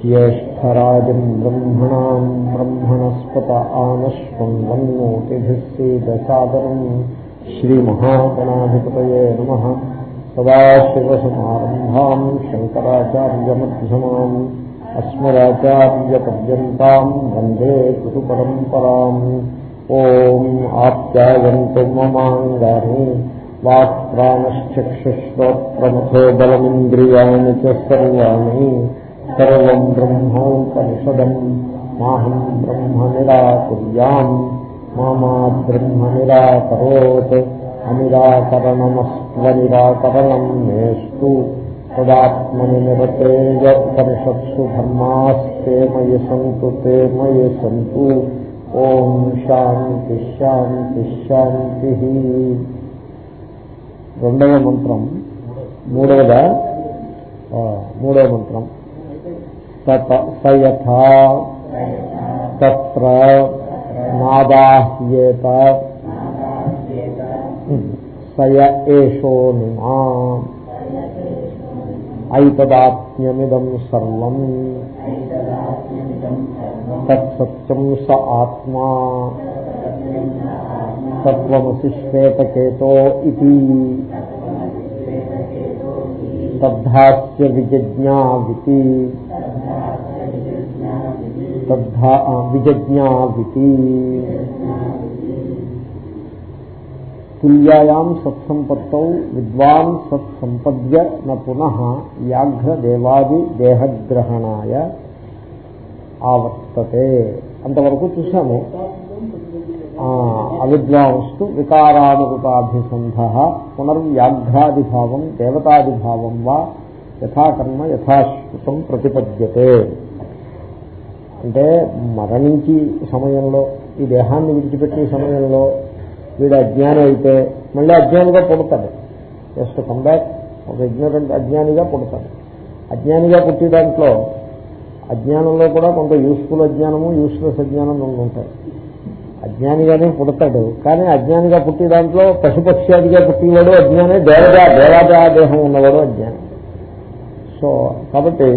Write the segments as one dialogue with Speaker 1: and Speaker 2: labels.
Speaker 1: ज्येष्ठराजम् ब्रह्मणाम् ब्रह्मणस्पत आनश्वन्वन्नोतिभिः सीदसादरम् श्रीमहागणाधिपतये नमः सदाशिवसमारम्भाम् शङ्कराचार्यमध्यमाम् अस्मदाचार्यपर्यन्ताम् वन्दे गुरुपरम्पराम् ॐ आप्यायन्तु ममाङ्गानि వాక్ ప్రాణశ్చక్షుశ్రోత్రమథో బలమింద్రియాణి సర్వాణి సర్వం బ్రహ్మోపనిషదం మాహం బ్రహ్మ నిరాకుర్యాం మామా బ్రహ్మ నిరాకరోత్ అనిరాకరణమస్వ నిరాకరణం నేస్తు తదాత్మని నిరతేజ ఉపనిషత్సు ధర్మాస్తే మయి సంతు తే మయి సంతు ఓం శాంతి శాంతి శాంతి రెండవ మంత్రం. మూడవద? మూడవ మంత్రం. సయథా. తత్ర నాదాహ్యేత. సయ ఏషోనిమా ఐతదాత్మ్యమిదం సర్వం. తత్సత్యం స ఆత్మా. తత్వమసి శ్వేతకేతో ఇది తద్ధాస్య విజజ్ఞావితి తద్ధా విజజ్ఞావితి. తుల్యాయాం సత్సంపత్తౌ విద్వాన్ సత్సంపద్య న పునః వ్యాఘ్రదేవాది దేహగ్రహణాయ ఆవర్తతే. అంతవరకు చూశాము. అవిద్వాంస్తు వికారానుగతాభిసంధ పునర్వ్యాఘ్రాదిభావం దేవతాదిభావం వా యథాకర్మ యథాశ్రుతం ప్రతిపద్యతే. అంటే మరణించి సమయంలో ఈ దేహాన్ని విడిచిపెట్టే సమయంలో వీడు అజ్ఞానం అయితే మళ్ళీ అజ్ఞానిగా పుడతాడు. జస్ట్ కమ్ బ్యాక్ ఒక ఇగ్నరెంట్ అజ్ఞానిగా పుడతాడు. అజ్ఞానిగా పుట్టే దాంట్లో అజ్ఞానంలో కూడా కొంత యూస్ఫుల్ అజ్ఞానము యూస్లెస్ అజ్ఞానం రెండు ఉంటాయి. అజ్ఞానిగానే పుడతాడు. కానీ అజ్ఞానిగా పుట్టి దాంట్లో పశుపక్ష్యాదిగా పుట్టినవాడు అజ్ఞానే దేవదా దేవాదా దేహం ఉన్నవాడు అజ్ఞానం. సో కాబట్టి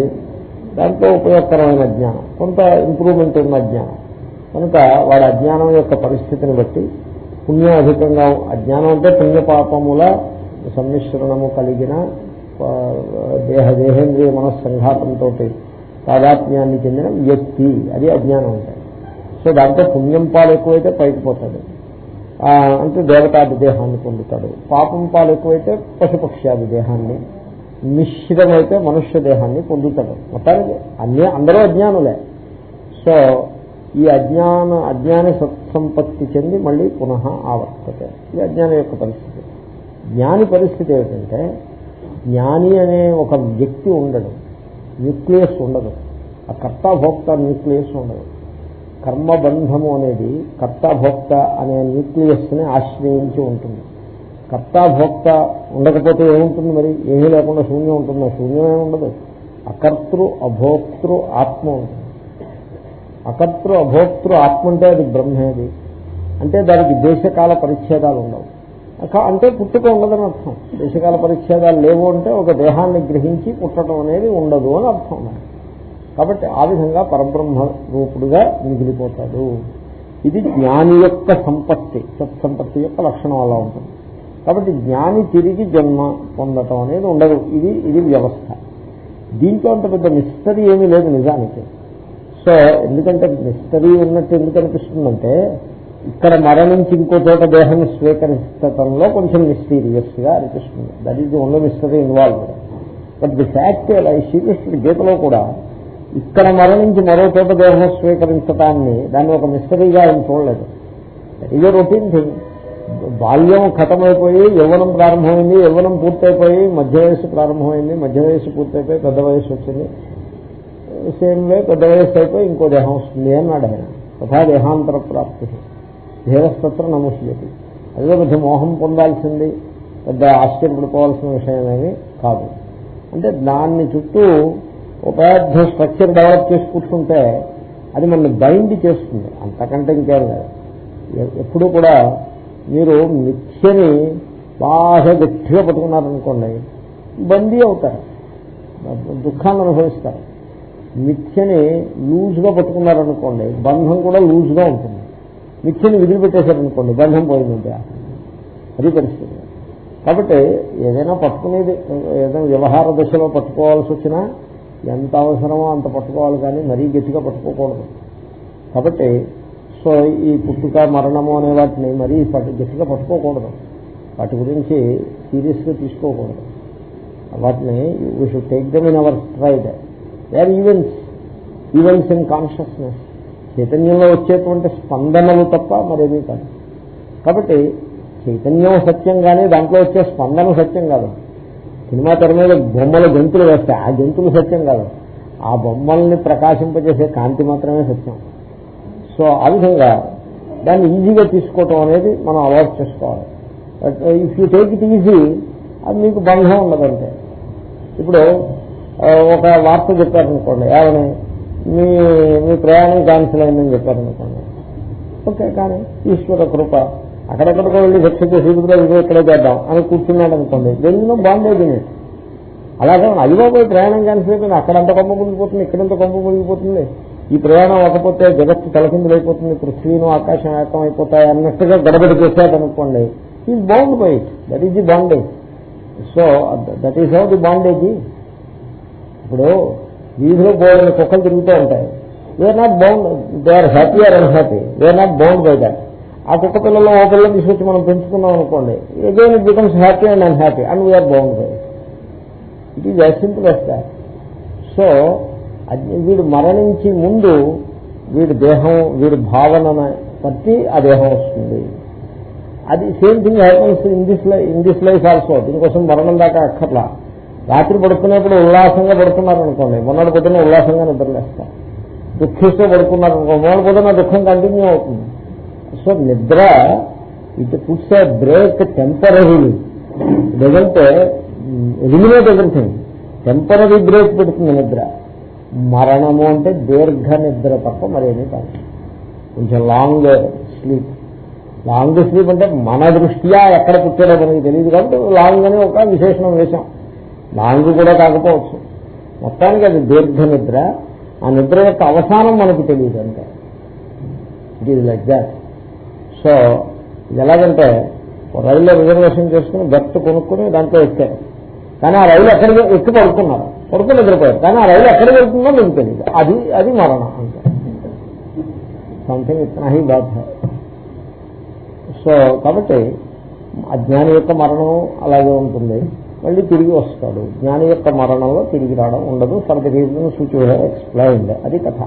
Speaker 1: దాంట్లో ఉపయోగకరమైన అజ్ఞానం కొంత ఇంప్రూవ్మెంట్ ఉన్న అజ్ఞానం. కనుక వాడి అజ్ఞానం యొక్క పరిస్థితిని బట్టి పుణ్యం అధికంగా అజ్ఞానం అంటే పుణ్యపాపముల సమ్మిశ్రణము కలిగిన దేహ దేహేంద్రియ మనస్సంఘాతంతో తాదాత్మ్యాన్ని చెందిన వ్యక్తి. అది అజ్ఞానం అంటే. సో దాంట్లో పుణ్యం పాలు ఎక్కువైతే పైకి పోతాడు. అంటే దేవతాది దేహాన్ని పొందుతాడు. పాపం పాలు ఎక్కువైతే పశుపక్ష్యాది దేహాన్ని మిశ్రమైతే మనుష్య దేహాన్ని పొందుతాడు. మొత్తానికి అన్ని అందరూ అజ్ఞానులే. సో ఈ అజ్ఞాన అజ్ఞాని సత్సంపత్తి చెంది మళ్ళీ పునః ఆవర్తతే. ఇది అజ్ఞానం యొక్క పరిస్థితి. జ్ఞాని పరిస్థితి ఏమిటంటే జ్ఞాని అనే ఒక వ్యక్తి ఉండడు. న్యూక్లియస్ ఉండదు. ఆ కర్తాభోక్త న్యూక్లియస్ ఉండదు. కర్మబంధము అనేది కర్తాభోక్త అనే న్యూక్లియస్ని ఆశ్రయించి ఉంటుంది. కర్తాభోక్త ఉండకపోతే ఏముంటుంది మరి? ఏమీ లేకుండా శూన్యం ఉంటుందో? శూన్యమే ఉండదు. అకర్తృ అభోక్తృ ఆత్మ ఉంటుంది. అకర్తృ అభోక్తృ ఆత్మ అంటే అది బ్రహ్మేది. అంటే దానికి దేశకాల పరిచ్ఛేదాలు ఉండవు. అంటే పుట్టుక ఉండదని అర్థం. దేశకాల పరిచ్ఛేదాలు లేవు అంటే ఒక దేహాన్ని గ్రహించి పుట్టడం అనేది ఉండదు అని అర్థం. కాబట్టి ఆ విధంగా పరబ్రహ్మ రూపుడుగా మిగిలిపోతాడు ఇది జ్ఞాని యొక్క సంపత్తి సత్సంపత్తి యొక్క లక్షణం అలా ఉంటుంది కాబట్టి జ్ఞాని తిరిగి జన్మ పొందటం అనేది ఉండదు ఇది ఇది వ్యవస్థ దీంట్లో అంత పెద్ద మిస్టరీ ఏమీ లేదు నిజానికి సో ఎందుకంటే మిస్టరీ ఉన్నట్టు ఎందుకు అనిపిస్తుందంటే ఇక్కడ మరణించి ఇంకో చోట దేహాన్ని స్వీకరించటంలో కొంచెం మిస్టీరియస్గా అనిపిస్తుంది that is the only mystery involve but the fact శ్రీకృష్ణుడి గీతలో కూడా ఇక్కడ మరణించి మరో చోట దేహం స్వీకరించటాన్ని దాన్ని ఒక మిస్టరీగా ఆయన చూడలేదు. ఇదే రొటీన్ థింగ్ బాల్యం ఖతమైపోయి యవ్వనం ప్రారంభమైంది యవ్వనం పూర్తయిపోయి మధ్య వయసు ప్రారంభమైంది మధ్య వయసు పూర్తయిపోయి పెద్ద వయస్సు వచ్చింది. సేమ్ వే పెద్ద వయస్సు అయిపోయి ఇంకో దేహం వస్తుంది అన్నాడు ఆయన. తథా దేహాంతర ప్రాప్తి. ధీరస్తత్ర నమస్యతి అదే పెద్ద మోహం పొందాల్సింది పెద్ద ఆశ్చర్యపడిపోవాల్సిన విషయమేమి కాదు. అంటే దాన్ని చుట్టూ ఒక పెద్ద స్ట్రక్చర్ డెవలప్ చేసి కూర్చుంటే అది మనల్ని బైండ్ చేస్తుంది. అంతకంటే ఇంకేం లేదు. ఎప్పుడు కూడా మీరు మిథ్యని బాగా గట్టిగా పట్టుకున్నారనుకోండి బందీ అవుతారు. దుఃఖాన్ని అనుభవిస్తారు. మిథ్యని లూజ్గా పట్టుకున్నారనుకోండి బంధం కూడా లూజ్గా ఉంటుంది. మిథ్యని విదిలిపెట్టేశారనుకోండి బంధం పోయిందంటే అది పరిస్థితి. కాబట్టి ఏదైనా పట్టుకునేది ఏదైనా వ్యవహార దశలో పట్టుకోవాల్సి వచ్చినా ఎంత అవసరమో అంత పట్టుకోవాలి కానీ మరీ గట్టిగా పట్టుకోకూడదు. కాబట్టి సో ఈ పుట్టుక మరణము అనే వాటిని మరీ గట్టిగా పట్టుకోకూడదు. వాటి గురించి సీరియస్గా తీసుకోకూడదు. వాటిని we should take them in our stride they are events events in consciousness చైతన్యంలో వచ్చేటువంటి స్పందనలు తప్ప మరేమీ కాదు. కాబట్టి చైతన్యం సత్యం కానీ దాంట్లో వచ్చే స్పందన సత్యం కాదు. సినిమా తెర మీద బొమ్మల గంతులు వేస్తాయి ఆ గంతులు సత్యం కాదు. ఆ బొమ్మల్ని ప్రకాశింపజేసే కాంతి మాత్రమే సత్యం. సో ఆ విధంగా దాన్ని ఈజీగా తీసుకోవటం అనేది మనం అలవాటు చేసుకోవాలి. If you take it easy అది మీకు బంధం ఉండదంటే. ఇప్పుడు uh, ఒక వార్త చెప్పారనుకోండి ఏమని? మీ మీ ప్రయాణం క్యాన్సిల్ అయిందని చెప్పారనుకోండి. ఓకే కానీ ఈశ్వర కృప అక్కడెక్కడికో వెళ్ళి శిక్ష చేసి ఇదిగో ఇక్కడే చేద్దాం అని కూర్చున్నాడు అనుకోండి. వెళ్ళినో బాగుండేది అలాగే అదిగోపోయి ప్రయాణం క్యాన్సిల్ అక్కడంత కొంప మునిగిపోతుంది ఇక్కడంత కొంప మునిగిపోతుంది. ఈ ప్రయాణం అవ్వకపోతే జగత్తు తలకిందులు అయిపోతుంది పృథ్వీను ఆకాశం ఏకం అయిపోతాయి అన్నట్టుగా గడబడి చేశాడు అనుకోండి. Is bound by it that is the bondage so that is how the bondage ఇప్పుడు వీధిలో పోయిన కుక్కలు తిరుగుతూ ఉంటాయి. We are not bound they are happy are unhappy we are not bound by that ఆ కుక్క పిల్లల్లో ఓ పిల్లలు తీసుకొచ్చి మనం పెంచుకున్నాం అనుకోండి again it becomes happy and unhappy and we are bound it is as simple as that so వీడు మరణించి ముందు వీడి దేహం వీడి భావన బట్టి ఆ దేహం వస్తుంది. అది same thing happens in this life in this life also దీనికోసం మరణం దాకా అక్కర్లా. రాత్రి పడుకునేప్పుడు ఉల్లాసంగా పడుతున్నారు అనుకోండి మొన్నటి పొద్దున ఉల్లాసంగా నిద్రలేస్తారు. దుఃఖిస్తూ పడుకున్నారు అనుకో మొన్నటి పొద్దున దుఃఖం కంటిన్యూ అవుతుంది. సో నిద్ర it puts a break temporary లేదంటే ఎలిమినేట్ ఎవ్రీథింగ్ టెంపరీ బ్రేక్ పెడుతుంది నిద్ర. మరణము అంటే దీర్ఘ నిద్ర తప్ప మరేమీ కాదు. కొంచెం లాంగ్ స్లీప్ లాంగ్ స్లీప్ అంటే మన దృష్ట్యా ఎక్కడ పుట్టాడో మనకి తెలియదు కాబట్టి లాంగ్ అని ఒక విశేషణం వేశాం లాంగ్ కూడా కాకపోవచ్చు. మొత్తానికి అది దీర్ఘ నిద్ర. ఆ నిద్ర యొక్క అవసానం మనకు తెలియదు అంటే it is like that so ఇది ఎలాగంటే రైల్లో రిజర్వేషన్ చేసుకుని బెర్త్ కొనుక్కుని దాంట్లో ఎక్కారు. కానీ ఆ రైలు ఎక్కడికి ఎక్కి పడుకున్నారు. పడుకుని నిద్రపోయారు. కానీ ఆ రైలు ఎక్కడికి వెళ్తుందో మీకు తెలియదు అది అది మరణం అంటే సంథింగ్ ఇతనా హీ బాధ సో కాబట్టి అజ్ఞాని యొక్క మరణం అలాగే ఉంటుంది. మళ్ళీ తిరిగి వస్తాడు. జ్ఞాని యొక్క మరణంలో తిరిగి రావడం ఉండదు. ఫర్ ది రీజన్ సూచి ఎక్స్ప్లెయిన్ అది కథ.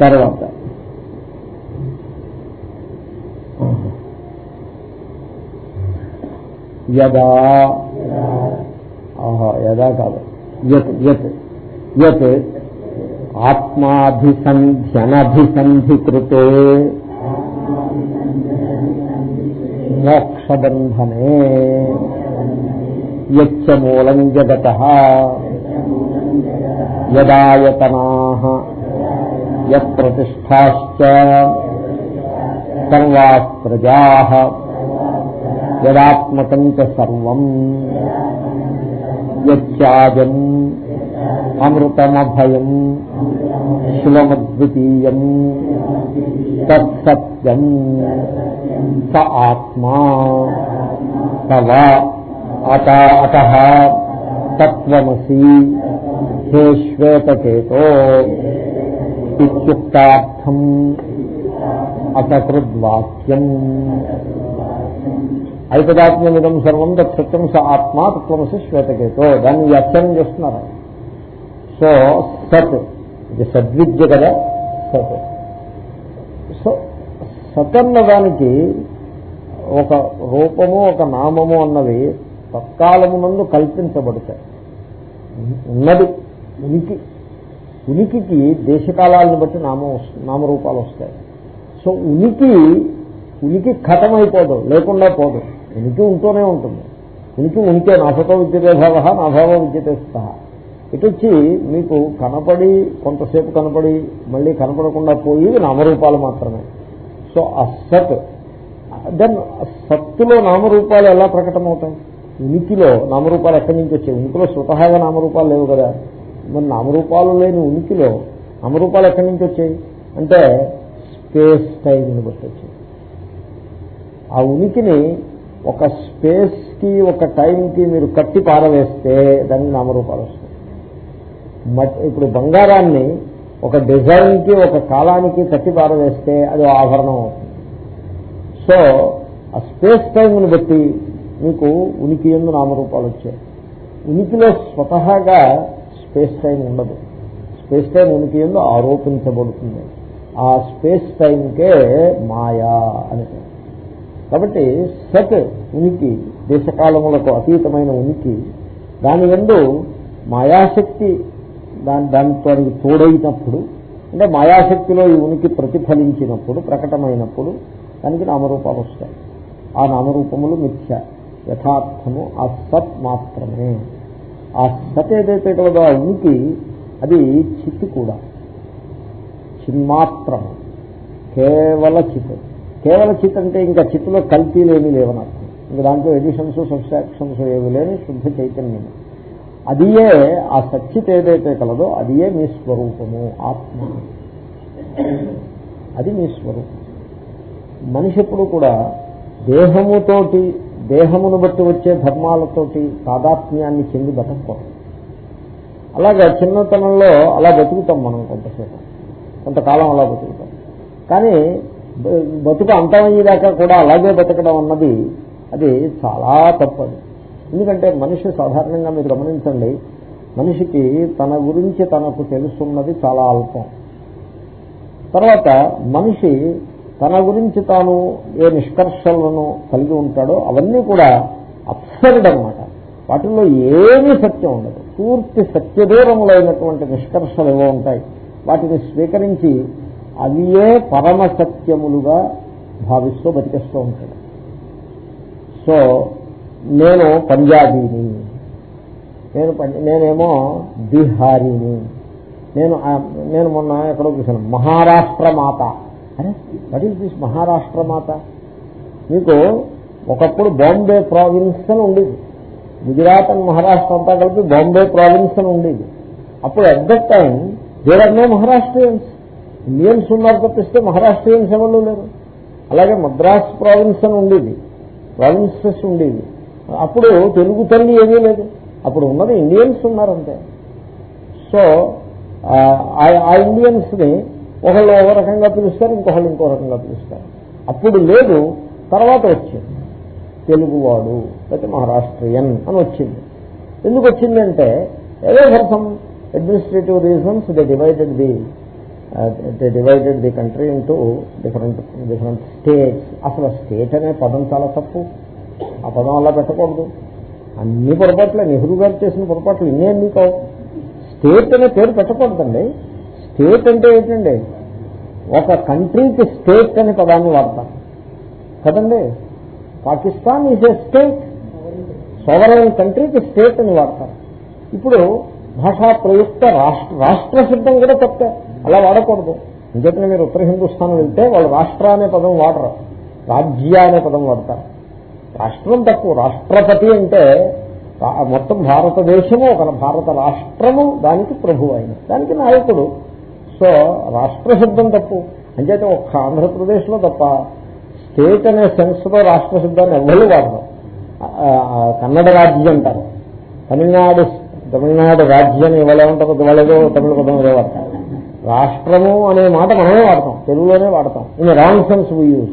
Speaker 1: తర్వాత యదా. ఆహా యదా కాదు. యత్ యత్ యత్. ఆత్మాభిసంధ్యనభిసంధికృతే. మోక్షబంధనే. యచ్చ మూలం జగత. యదాయతనా. యతిష్టాశ్చ సర్వా ప్రజా యదాత్మకం సర్వం యత్యాజం అమృతమభయం శివమద్వితీయం తత్సత్యం స ఆత్మా తవ అత అత తత్వమసి హే శ్వేతకేతో ఇత్యుక్తార్థం అసకృద్వాక్యం ఐకదాత్మ్యమిదం సర్వం తత్సత్యం స ఆత్మ తత్వమసి శ్వేతకేతో. దాన్ని వ్యాఖ్యానం చేస్తున్నారు. సో సత్. ఇది సద్విద్య కదా సత్. సో సత్ అన్నదానికి ఒక రూపము ఒక నామము అన్నవి తత్కాలమునందు కల్పించబడతాయి. ఉన్నది ఉనికి. ఉనికికి దేశకాలాలను బట్టి నామం వస్తుంది నామరూపాలు వస్తాయి. సో ఉనికి ఉనికి ఖతమైపోదు లేకుండా పోదు. ఉనికి ఉంటూనే ఉంటుంది. ఉనికి ఉంటే నాభతో విద్యతే భావ నాభావ విద్యతే సహా ఇటు వచ్చి మీకు కనపడి కొంతసేపు కనపడి మళ్ళీ కనపడకుండా పోయి నామరూపాలు మాత్రమే. సో అసత్ దెన్ సత్తులో నామరూపాలు ఎలా ప్రకటమవుతాయి? ఉనికిలో నామరూపాలు ఎక్కడి నుంచి వచ్చాయి? ఉనికిలో స్వతహాగా నామరూపాలు లేవు కదా. మరి నామరూపాలు లేని ఉనికిలో నామరూపాలు ఎక్కడి నుంచి వచ్చాయి? అంటే స్పేస్ టైంని బట్టి వచ్చింది ఆ ఉనికిని ఒక స్పేస్కి ఒక టైంకి మీరు కట్టి పారవేస్తే దానికి నామరూపాలు వస్తాయి. ఇప్పుడు బంగారాన్ని ఒక డిజైన్కి ఒక కాలానికి కట్టి పారవేస్తే అది ఆభరణం అవుతుంది. సో ఆ స్పేస్ టైంని బట్టి మీకు ఉనికి ఎందు నామరూపాలు వచ్చాయి. ఉనికిలో స్వతహాగా స్పేస్ టైం ఉండదు. స్పేస్ టైం ఉనికి ఎందు ఆరోపించబడుతుంది. ఆ స్పేస్ టైంకే మాయా అని కాబట్టి సత్ ఉనికి దేశకాలములకు అతీతమైన ఉనికి దాని ఎందు మాయాశక్తి దాని దానితో తోడైనప్పుడు అంటే మాయాశక్తిలో ఈ ఉనికి ప్రతిఫలించినప్పుడు ప్రకటమైనప్పుడు దానికి నామరూపాలు వస్తాయి. ఆ నామరూపములు మిథ్య యథార్థము ఆ సత్ మాత్రమే. ఆ సత్ ఏదైతే కలదో ఆ ఉనికి అది చిత్తు కూడా. చిన్మాత్రం కేవల చిత్. కేవల చిత్ అంటే ఇంకా చిత్తులో లేని లేవనర్థం ఇంకా దాంట్లో ఎడిషన్స్ సబ్స్ట్రాక్షన్స్ ఏమి లేని శుద్ధ చైతన్యం. అదియే ఆ సచ్చిత్ ఏదైతే కలదో అదియే మీ స్వరూపము ఆత్మ. అది మీ స్వరూపం. మనిషి ఎప్పుడు కూడా దేహముతోటి దేహమును బట్టి వచ్చే ధర్మాలతోటి తాదాత్మ్యాన్ని చెంది బతకపోవడం అలాగే చిన్నతనంలో అలా బతుకుతాం మనం కొంతసేపు. కొంతకాలం అలా బతుకుతాం. కానీ బతుకు అంతమయ్యేదాకా కూడా అలాగే బతకడం అన్నది అది చాలా తప్పదు. ఎందుకంటే మనిషి సాధారణంగా మీరు గమనించండి మనిషికి తన గురించి తనకు తెలుసున్నది చాలా అల్పం. తర్వాత మనిషి తన గురించి తాను ఏ నిష్కర్షలను కలిగి ఉంటాడో అవన్నీ కూడా అప్సర్డ్ అనమాట వాటిల్లో ఏమీ సత్యం ఉండదు. పూర్తి సత్యదూరములైనటువంటి నిష్కర్షలు ఏవో ఉంటాయి. వాటిని స్వీకరించి అవియే పరమ సత్యములుగా భావిస్తూ బతికేస్తూ ఉంటాడు. సో నేను పంజాబీని. నేను నేనేమో బీహారీని. నేను నేను మొన్న ఎక్కడో చూశాను. మహారాష్ట్ర మాత అరే వాట్ ఈస్ దిస్ మహారాష్ట్ర మాత మీకు ఒకప్పుడు బాంబే ప్రావిన్స్ అని ఉండేది. గుజరాత్ అండ్ మహారాష్ట్ర అంతా కలిపి బాంబే ప్రావిన్స్ అని ఉండేది. అప్పుడు at that time there are no Maharashtrians Indians ఉన్నారు తప్పిస్తే మహారాష్ట్రియన్స్ ఎవరు లేరు అలాగే మద్రాస్ ప్రావిన్స్ అని ఉండేది. ప్రావిన్సెస్ ఉండేవి అప్పుడు తెలుగు తల్లి ఏమీ లేదు. అప్పుడు ఉన్నది ఇండియన్స్ ఉన్నారంతే. సో ఆ ఇండియన్స్ని ఒకళ్ళు ఒక రకంగా పిలుస్తారు ఇంకొకళ్ళు ఇంకో రకంగా పిలుస్తారు. అప్పుడు లేదు తర్వాత వచ్చింది. తెలుగువాడు లేకపోతే మహారాష్ట్రియన్ అని వచ్చింది. ఎందుకు వచ్చిందంటే ఏదో some administrative reasons they divided the they divided the country into different different states అసలు స్టేట్ అనే పదం చాలా తప్పు. ఆ పదం అలా పెట్టకూడదు. అన్ని పొరపాట్లు. నెహ్రూ గారు చేసిన పొరపాట్లు ఇన్నే అన్ని కావు? స్టేట్ అనే పేరు పెట్టకూడదండి. స్టేట్ అంటే ఏంటండి? ఒక కంట్రీకి స్టేట్ అనే పదాన్ని వాడతాం. కదండి? Pakistan is a state sovereign కంట్రీకి స్టేట్ అని వాడతారు ఇప్పుడు భాషా ప్రయుక్త రాష్ట్ర రాష్ట్ర సిద్ధం కూడా తప్పే. అలా వాడకూడదు. ఎందుకంటే మీరు ఉత్తర హిందుస్థాన్ వెళ్తే వాళ్ళు రాష్ట్ర అనే పదం వాడరు. రాజ్య అనే పదం వాడతారు. రాష్ట్రం తక్కువ రాష్ట్రపతి అంటే మొత్తం భారతదేశము ఒక భారత రాష్ట్రము దానికి ప్రభు అయిన దానికి నాయకుడు. సో రాష్ట్ర సిద్ధం తప్పు. అంచేత ఒక్క ఆంధ్రప్రదేశ్లో తప్ప స్టేట్ అనే సెన్స్లో రాష్ట్ర సిద్ధాన్ని ఎవరు వాడరు కన్నడ రాజ్యం అంటారు. తమిళనాడు తమిళనాడు రాజ్యం ఇవాళ వాళ్ళు వాళ్ళేదో తమిళ పదం ఏదో వాడతాం. రాష్ట్రము అనే మాట మనమే వాడతాం. తెలుగులోనే వాడతాం. In wrong sense we use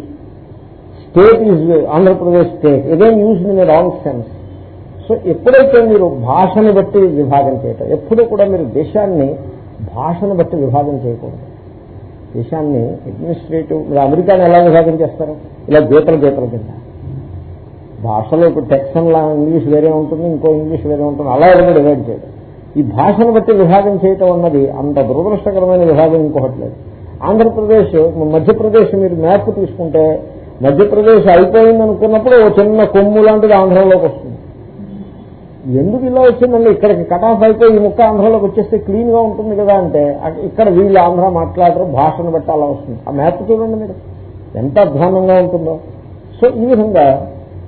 Speaker 1: state is Andhra Pradesh state ఇదేం use in wrong sense so ఎప్పుడైతే మీరు భాషను బట్టి విభాగం చేయటం ఎప్పుడూ కూడా మీరు దేశాన్ని భాషను బట్టి విభాగం చేయకూడదు. దేశాన్ని అడ్మినిస్ట్రేటివ్ మీరు అమెరికాని ఎలా విభాగం చేస్తారు? ఇలా గీతలు గీతలు కింద. భాషలో ఇప్పుడు టెక్సన్ ఇంగ్లీష్ వేరే ఉంటుంది ఇంకో ఇంగ్లీష్ వేరే ఉంటుంది అలా ఎవరు డివైడ్ చేయడం ఈ భాషను బట్టి విభాగం చేయటం అన్నది అంత దురదృష్టకరమైన విభాగం ఇంకొకటి లేదు. ఆంధ్రప్రదేశ్ మధ్యప్రదేశ్ మీరు మ్యాప్ తీసుకుంటే మధ్యప్రదేశ్ అయిపోయింది అనుకున్నప్పుడు ఓ చిన్న కొమ్ము లాంటిది ఆంధ్రలోకి వస్తుంది. ఎందుకు ఇలా వచ్చిందండి? ఇక్కడికి కట్ ఆఫ్ అయిపోయి ఈ ముక్క ఆంధ్రలోకి వచ్చేస్తే క్లీన్గా ఉంటుంది కదా అంటే ఇక్కడ వీళ్ళు ఆంధ్ర మాట్లాడరు భాషను బట్టి అలా వస్తుంది. ఆ మ్యాప్ చూడండి మీరు. ఎంత అధ్వానంగా ఉంటుందో. సో ఈ విధంగా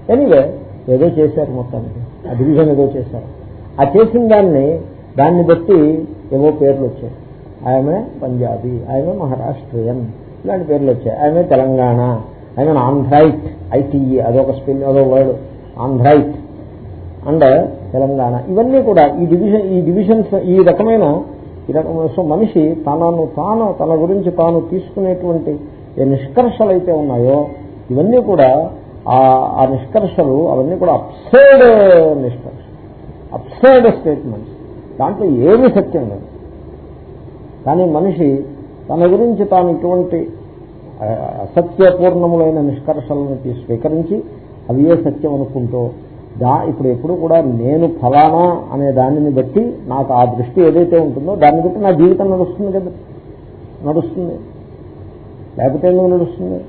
Speaker 1: ఎనివే ఏదో చేశారు మొత్తానికి. ఆ డివిజన్ ఏదో చేశారు. ఆ చేసిన దాన్ని దాన్ని బట్టి ఏవో పేర్లు వచ్చాయి. ఆయమే పంజాబీ ఆయమే మహారాష్ట్రియన్ ఇలాంటి పేర్లు వచ్చాయి. ఆయమే తెలంగాణ ఆయన ఆంధ్రైట్ ఐటీఈ అదొక స్పెల్ అదో వర్డ్ ఆంధ్రైట్ అండ్ తెలంగాణ. ఇవన్నీ కూడా ఈ డివిజన్ ఈ డివిజన్స్ ఈ రకమైన ఈ రకమైన సో మనిషి తనను తాను తన గురించి తాను తీసుకునేటువంటి ఏ నిష్కర్షలు అయితే ఉన్నాయో ఇవన్నీ కూడా ఆ నిష్కర్షలు అవన్నీ కూడా అప్సైడ్ నిష్కర్ష అప్సైడ్ స్టేట్మెంట్స్ దాంట్లో ఏమీ సత్యం లేదు. కానీ మనిషి తన గురించి తాను ఇటువంటి అసత్యపూర్ణములైన నిష్కర్షలను స్వీకరించి అవి ఏ సత్యం అనుకుంటూ దా ఇప్పుడు ఎప్పుడు కూడా నేను ఫలానా అనే దానిని బట్టి నాకు ఆ దృష్టి ఏదైతే ఉంటుందో దాన్ని బట్టి నా జీవితం నడుస్తుంది కదా. నడుస్తుంది. లేకపోతే ఎందుకు నడుస్తుంది?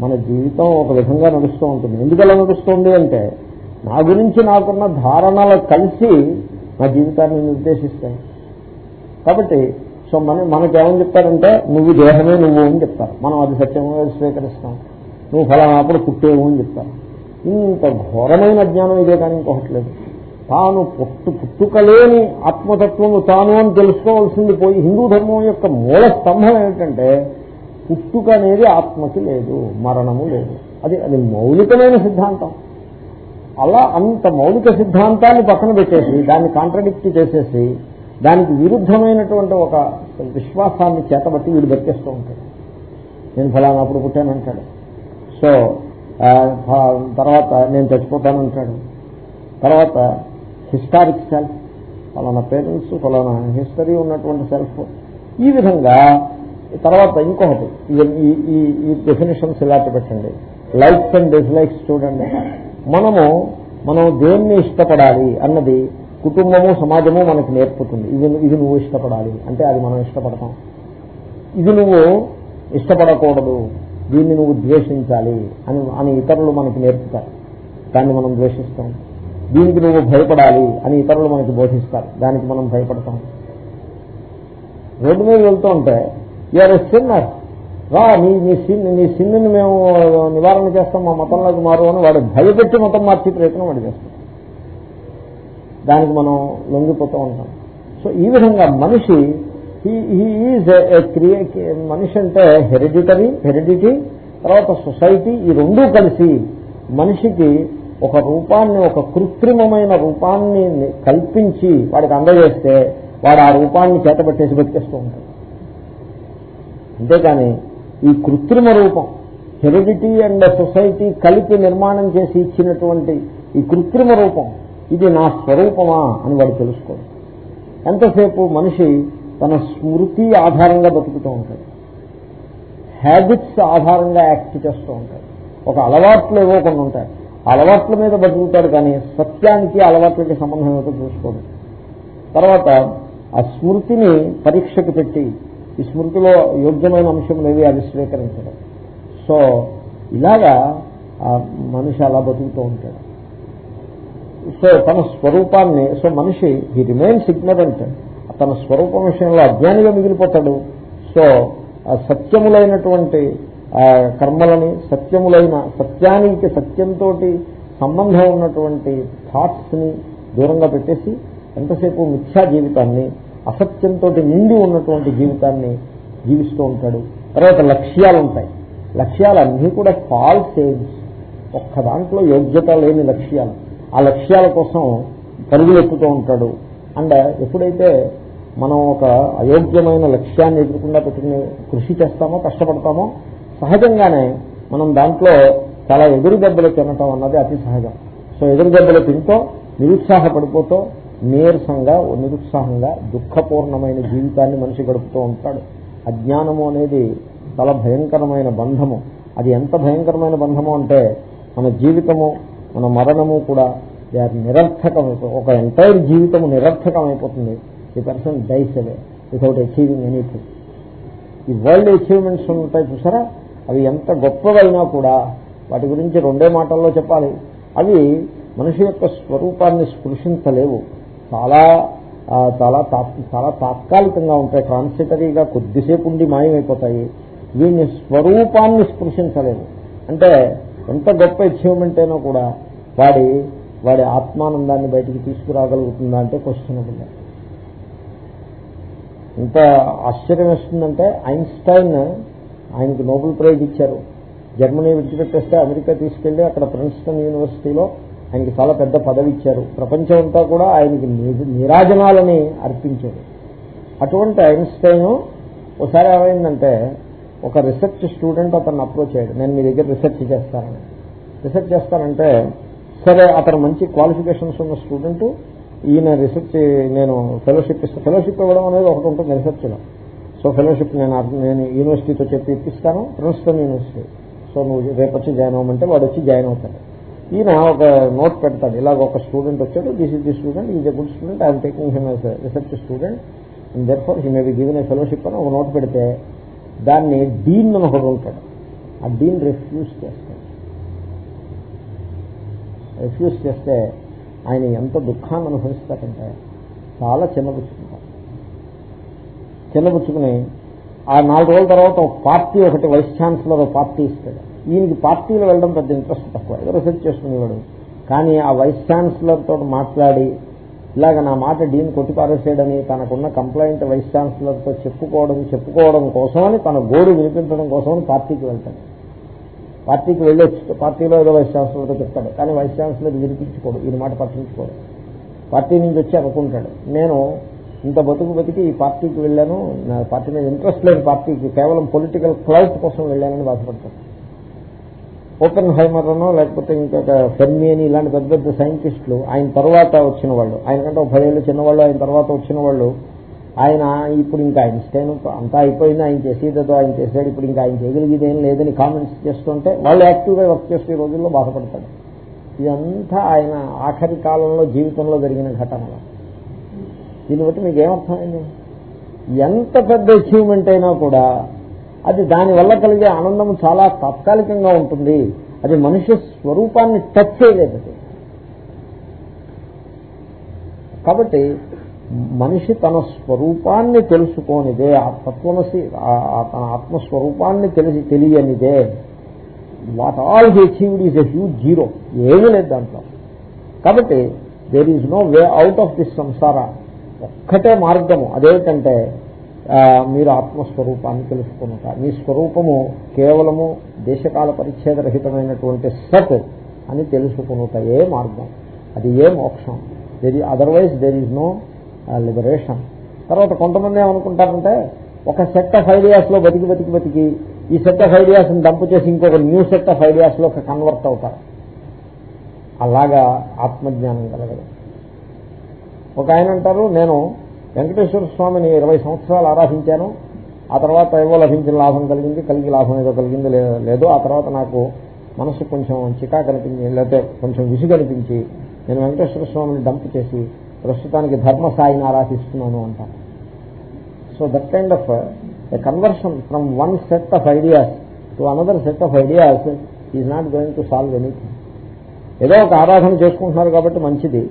Speaker 1: మన జీవితం ఒక విధంగా నడుస్తూ ఉంటుంది. ఎందుకలా నడుస్తుంది అంటే నా గురించి నాకున్న ధారణలు కలిసి నా జీవితాన్ని నిర్దేశిస్తాయి. కాబట్టి సో మన మనకేమని చెప్తారంటే నువ్వు దేహమే నువ్వు అని చెప్తారు. మనం అది సత్యంగా స్వీకరిస్తాం. నువ్వు ఫలానాప్పుడు పుట్టేవు అని చెప్తారు. ఇంత ఘోరమైన జ్ఞానం ఇదే కానీ ఇంకొకట్లేదు తాను పుట్టు పుట్టుకలేని ఆత్మతత్వము తాను అని తెలుసుకోవాల్సింది పోయి హిందూ ధర్మం యొక్క మూల స్తంభం ఏమిటంటే పుట్టుక అనేది ఆత్మకి లేదు మరణము లేదు. అది అది మౌలికమైన సిద్ధాంతం. అలా అంత మౌలిక సిద్ధాంతాన్ని పక్కన పెట్టేసి దాన్ని కాంట్రడిక్ట్ చేసేసి దానికి విరుద్ధమైనటువంటి ఒక విశ్వాసాన్ని చేతబట్టి వీడు బతికేస్తూ ఉంటాడు. నేను ఫలానప్పుడు పుట్టానంటాడు. సో తర్వాత నేను చచ్చిపోతానంటాడు. తర్వాత హిస్టారిక్ సెల్ఫ్ ఫలానా పేరెంట్స్ ఫలానా హిస్టరీ ఉన్నటువంటి సెల్ఫ్ ఈ విధంగా తర్వాత ఇంకొకటి ఈ ఈ డెఫినేషన్స్ ఇలా పెట్టండి లైక్స్ అండ్ డిస్లైక్స్ చూడండి. మనము మనం దేన్ని ఇష్టపడాలి అన్నది కుటుంబము సమాజము మనకు నేర్పుతుంది. ఇది ఇది నువ్వు ఇష్టపడాలి. అంటే అది మనం ఇష్టపడతాం. ఇది నువ్వు ఇష్టపడకూడదు. దీన్ని నువ్వు ద్వేషించాలి అని అని ఇతరులు మనకి నేర్పుతారు. దాన్ని మనం ద్వేషిస్తాం. దీనికి నువ్వు భయపడాలి అని ఇతరులు మనకి బోధిస్తారు. దానికి మనం భయపడతాం. రోడ్డు మీద వెళ్తూ ఉంటే యూఆర్ సిన్నర్ రా నీ నీ సిన్ నీ సిన్నుని మేము నివారణ చేస్తాం మా మతంలోకి మారు అని వాడు భయపెట్టి మతం మార్చే ప్రయత్నం వాడు చేస్తాం దానికి మనం లొంగిపోతూ ఉంటాం. సో ఈ విధంగా మనిషి ఈజ్ క్రియే మనిషి అంటే హెరిడిటరీ హెరిడిటీ తర్వాత సొసైటీ ఈ రెండూ కలిసి మనిషికి ఒక రూపాన్ని ఒక కృత్రిమమైన రూపాన్ని కల్పించి వాడికి అందజేస్తే వాడు ఆ రూపాన్ని చేతబట్టేసి బతికేస్తూ ఉంటాడు. అంతేకాని ఈ కృత్రిమ రూపం హెరిడిటీ అండ్ సొసైటీ కలిపి నిర్మాణం చేసి ఇచ్చినటువంటి ఈ కృత్రిమ రూపం ఇది నా స్వరూపమా అని వాడు తెలుసుకోడు. ఎంతసేపు మనిషి తన స్మృతి ఆధారంగా బతుకుతూ ఉంటాడు. హ్యాబిట్స్ ఆధారంగా యాక్ట్ చేస్తూ ఉంటాడు. ఒక అలవాట్లు ఏవో కొన్ని ఉంటాయి. అలవాట్ల మీద బతుకుతాడు కానీ సత్యానికి అలవాట్లకి సంబంధం ఏదో చూసుకోడు. తర్వాత ఆ స్మృతిని పరీక్షకు పెట్టి ఈ స్మృతిలో యోగ్యమైన అంశం ఏవి అది స్వీకరించడం. సో ఇలాగా మనిషి అలా బతుకుతూ ఉంటాడు. సో తన స్వరూపాన్ని సో మనిషి హీ రిమైన్స్ ఇగ్నరెంట్ తన స్వరూపం విషయంలో అజ్ఞానిగా మిగిలిపోతాడు. సో సత్యములైనటువంటి కర్మలని సత్యములైన సత్యానికి సత్యంతో సంబంధం ఉన్నటువంటి థాట్స్ని దూరంగా పెట్టేసి ఎంతసేపు మిథ్యా జీవితాన్ని అసత్యంతో నిండి ఉన్నటువంటి జీవితాన్ని జీవిస్తూ ఉంటాడు. తర్వాత లక్ష్యాలు ఉంటాయి లక్ష్యాలన్నీ కూడా ఫాల్స్ ఎయిమ్స్ ఒక్క దాంట్లో యోగ్యత లేని లక్ష్యాలు. ఆ లక్ష్యాల కోసం పరుగులు ఎత్తుతూ ఉంటాడు. అండ్ ఎప్పుడైతే మనం ఒక అయోగ్యమైన లక్ష్యాన్ని ఎదుర్కొండా పెట్టుకుని కృషి చేస్తామో కష్టపడతామో సహజంగానే మనం దాంట్లో చాలా ఎదురు దెబ్బలు తినటం అన్నది అతి సహజం. సో ఎదురు దెబ్బలు తింటూ నిరుత్సాహపడిపోతూ నీరసంగా నిరుత్సాహంగా దుఃఖపూర్ణమైన జీవితాన్ని మనిషి గడుపుతూ ఉంటాడు. అజ్ఞానము అనేది చాలా భయంకరమైన బంధము. అది ఎంత భయంకరమైన బంధము అంటే మన జీవితము మన మరణము కూడా నిరర్థకం. ఒక ఎంటైర్ జీవితము అయిపోతుంది. ఈ person dies away without achieving anything. ఈ వరల్డ్ అచీవ్మెంట్స్ ఉంటాయి చూసారా? అవి ఎంత గొప్పవైనా కూడా వాటి గురించి రెండే మాటల్లో చెప్పాలి. అవి మనిషి యొక్క స్వరూపాన్ని స్పృశించలేవు. చాలా చాలా చాలా తాత్కాలికంగా ఉంటాయి ట్రాన్సిటరీగా కొద్దిసేపు ఉండి మాయమైపోతాయి. వీడిని స్వరూపాన్ని స్పృశించలేవు అంటే ఎంత గొప్ప అచీవ్మెంట్ అయినా కూడా వాడి వాడి ఆత్మానందాన్ని బయటికి తీసుకురాగలుగుతుందా అంటే క్వశ్చనబుల్ ఇంత ఆశ్చర్యం వేస్తుందంటే ఐన్స్టైన్ ఆయనకు నోబెల్ ప్రైజ్ ఇచ్చారు. జర్మనీ విడిచిపెట్టేస్తే అమెరికా తీసుకెళ్ళి అక్కడ ప్రిన్స్టన్ యూనివర్సిటీలో ఆయనకి చాలా పెద్ద పదవి ఇచ్చారు ప్రపంచం అంతా కూడా ఆయనకి నిరాజనాలని అర్పించారు. అటువంటి ఐన్స్టైన్ ఒకసారి ఏమైందంటే ఒక రీసెర్చ్ స్టూడెంట్ అతను అప్రోచ్ అయ్యాడు. నేను మీ దగ్గర రీసెర్చ్ చేస్తానని. రీసెర్చ్ చేస్తానంటే సరే అతను మంచి క్వాలిఫికేషన్స్ ఉన్న స్టూడెంట్. ఈయన రీసెర్చ్ నేను ఫెలోషిప్ ఇస్తాను ఫెలోషిప్ ఇవ్వడం అనేది ఒకటి ఉంటుంది రీసెర్చ్లో. సో ఫెలోషిప్ నేను నేను యూనివర్సిటీతో చెప్పి ఇప్పిస్తాను. Princeton university. సో నువ్వు రేపు వచ్చి జాయిన్ అవ్వమంటే వాడు వచ్చి జాయిన్ అవుతాడు. ఈయన ఒక నోట్ పెడతాడు. ఇలాగ ఒక స్టూడెంట్ వచ్చాడు this is the student is a good student I'm taking him as research student and therefore he may be given a fellowship అని ఒక నోట్ పెడితే దాన్ని డీన్ అని ఒకడు ఉంటాడు ఆ డీన్ రిఫ్యూజ్ చేస్తాడు. రిఫ్యూజ్ చేస్తే ఆయన ఎంత దుఃఖాన్ని అనుభవిస్తారంటే చాలా చిన్నపుచ్చుకుంటారు చిన్నపుచ్చుకుని ఆ నాలుగు రోజుల తర్వాత ఒక పార్టీ ఒకటి వైస్ ఛాన్సలర్ పార్టీ ఇస్తాడు. ఈయనకి పార్టీలో వెళ్ళడం పెద్ద ఇంట్రెస్ట్ తక్కువ. ఏదో రిసెర్చ్ చేసుకునేవాడు కానీ ఆ వైస్ ఛాన్సలర్ తోటి మాట్లాడి ఇలాగ నా మాట డీన్ కొట్టిపారేసేయడని తనకున్న కంప్లైంట్ వైస్ ఛాన్సలర్తో చెప్పుకోవడం చెప్పుకోవడం కోసమని తన గోడు వినిపించడం కోసమని పార్టీకి వెళ్తాడు. పార్టీకి వెళ్ళొచ్చు. పార్టీలో ఏదో వైస్ ఛాన్సలర్తో చెప్తాడు. కానీ వైస్ ఛాన్సలర్ వినిపించుకోడు. ఈయన మాట పట్టించుకోడు. పార్టీ నుంచి వచ్చి అనుకుంటాడు. నేను ఇంత బతుకు బతికి ఈ పార్టీకి వెళ్ళాను. నా పార్టీ మీద ఇంట్రెస్ట్ లేని పార్టీకి కేవలం పొలిటికల్ క్లౌట్ కోసం వెళ్ళానని బాధపడతాను ఓపెన్ హైమర్ లేకపోతే ఇంకొక ఫెర్మి అని ఇలాంటి పెద్ద పెద్ద సైంటిస్టులు ఆయన తర్వాత వచ్చిన వాళ్ళు ఆయన కంటే ఒక పదేళ్ళు చిన్నవాళ్ళు ఆయన తర్వాత వచ్చిన వాళ్ళు ఆయన ఇప్పుడు ఇంకా ఐన్స్టైన్ అంతా అయిపోయింది ఆయన చేసేదో ఆయన చేశాడు ఇప్పుడు ఇంకా ఆయన చేయగలిగేది ఏం లేదని కామెంట్స్ చేస్తుంటే వాళ్ళు యాక్టివ్గా వర్క్ చేస్తే రోజుల్లో బాధపడతాడు ఇదంతా ఆయన ఆఖరి కాలంలో జీవితంలో జరిగిన ఘటనలు. దీన్ని బట్టి మీకు ఏమర్థమైంది? ఎంత పెద్ద అచీవ్మెంట్ అయినా కూడా అది దానివల్ల కలిగే ఆనందం చాలా తాత్కాలికంగా ఉంటుంది. అది మనిషి స్వరూపాన్ని టచ్ చేయలేదు. అది కాబట్టి మనిషి తన స్వరూపాన్ని తెలుసుకోనిదే ఆ తత్వమసి తన ఆత్మస్వరూపాన్ని తెలిసి తెలియనిదే. What all he achieved is a huge zero ఏమీ లేదు దాంట్లో. కాబట్టి there is no way out of this samsara ఒక్కటే మార్గము. అదేంటంటే మీరు ఆత్మస్వరూపాన్ని తెలుసుకున్నట మీ స్వరూపము కేవలము దేశకాల పరిచ్ఛేదరహితమైనటువంటి సత్ అని తెలుసుకున్నట ఏ మార్గం. అది ఏ మోక్షం? There otherwise there is no liberation తర్వాత కొంతమంది ఏమనుకుంటారంటే ఒక సెట్ ఆఫ్ ఐడియాస్లో బతికి బతికి బతికి ఈ సెట్ ఆఫ్ ఐడియాస్ డంప్ చేసి ఇంకొక న్యూ సెట్ ఆఫ్ ఐడియాస్లో కన్వర్ట్ అవుతారు. అలాగా ఆత్మజ్ఞానం కలగదు. ఒక ఆయన అంటారు నేను వెంకటేశ్వర స్వామిని ఇరవై సంవత్సరాలు ఆరాధించాను. ఆ తర్వాత ఏవో లభించిన లాభం కలిగింది కలిగి లాభం ఏదో కలిగింది లేదో. ఆ తర్వాత నాకు మనసు కొంచెం చికా కనిపించి లేకపోతే కొంచెం విసుగు అనిపించి నేను వెంకటేశ్వర స్వామిని డంప్ చేసి ప్రస్తుతానికి ధర్మ సాయిని ఆరాధిస్తున్నాను అంటాను. So that kind of a conversion from one set of ideas to another set of ideas is not going to solve anything. ఏదో ఒక ఆరాధన చేసుకుంటున్నారు కాబట్టి మంచిది.